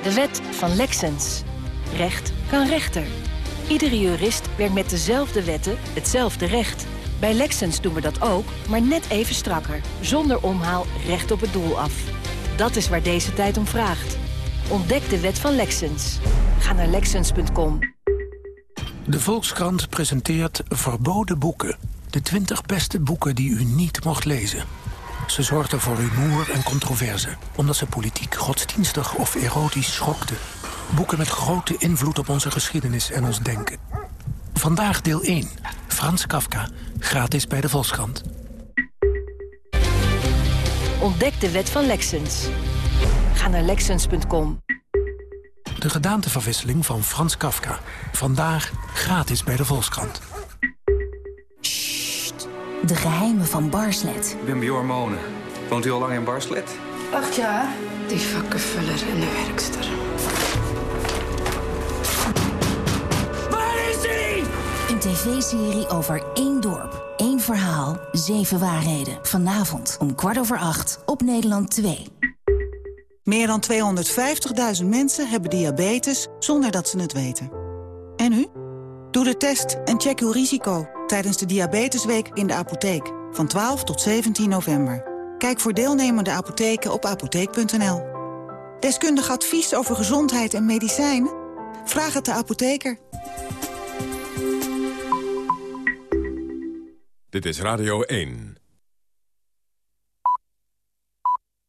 De wet van Lexens. Recht kan rechter. Iedere jurist werkt met dezelfde wetten hetzelfde recht. Bij Lexens doen we dat ook, maar net even strakker. Zonder omhaal recht op het doel af. Dat is waar deze tijd om vraagt. Ontdek de wet van Lexens. Ga naar Lexens.com. De Volkskrant presenteert Verboden Boeken. De 20 beste boeken die u niet mocht lezen. Ze zorgden voor rumoer en controverse, omdat ze politiek, godsdienstig of erotisch schokten. Boeken met grote invloed op onze geschiedenis en ons denken. Vandaag deel 1. Frans Kafka. Gratis bij de Volkskrant. Ontdek de wet van Lexens. Ga naar Lexens.com. De gedaanteverwisseling van Frans Kafka. Vandaag gratis bij de Volkskrant. Sst. De geheimen van Barslet. Ik ben Bjorn Monen. Woont u al lang in Barslet? Acht jaar. Die vakkenvuller en de werkster. Tv-serie over één dorp, één verhaal, zeven waarheden. Vanavond om kwart over acht op Nederland 2. Meer dan 250.000 mensen hebben diabetes zonder dat ze het weten. En u? Doe de test en check uw risico tijdens de Diabetesweek in de apotheek. Van 12 tot 17 november. Kijk voor deelnemende apotheken op apotheek.nl. Deskundig advies over gezondheid en medicijnen? Vraag het de apotheker. Dit is Radio 1.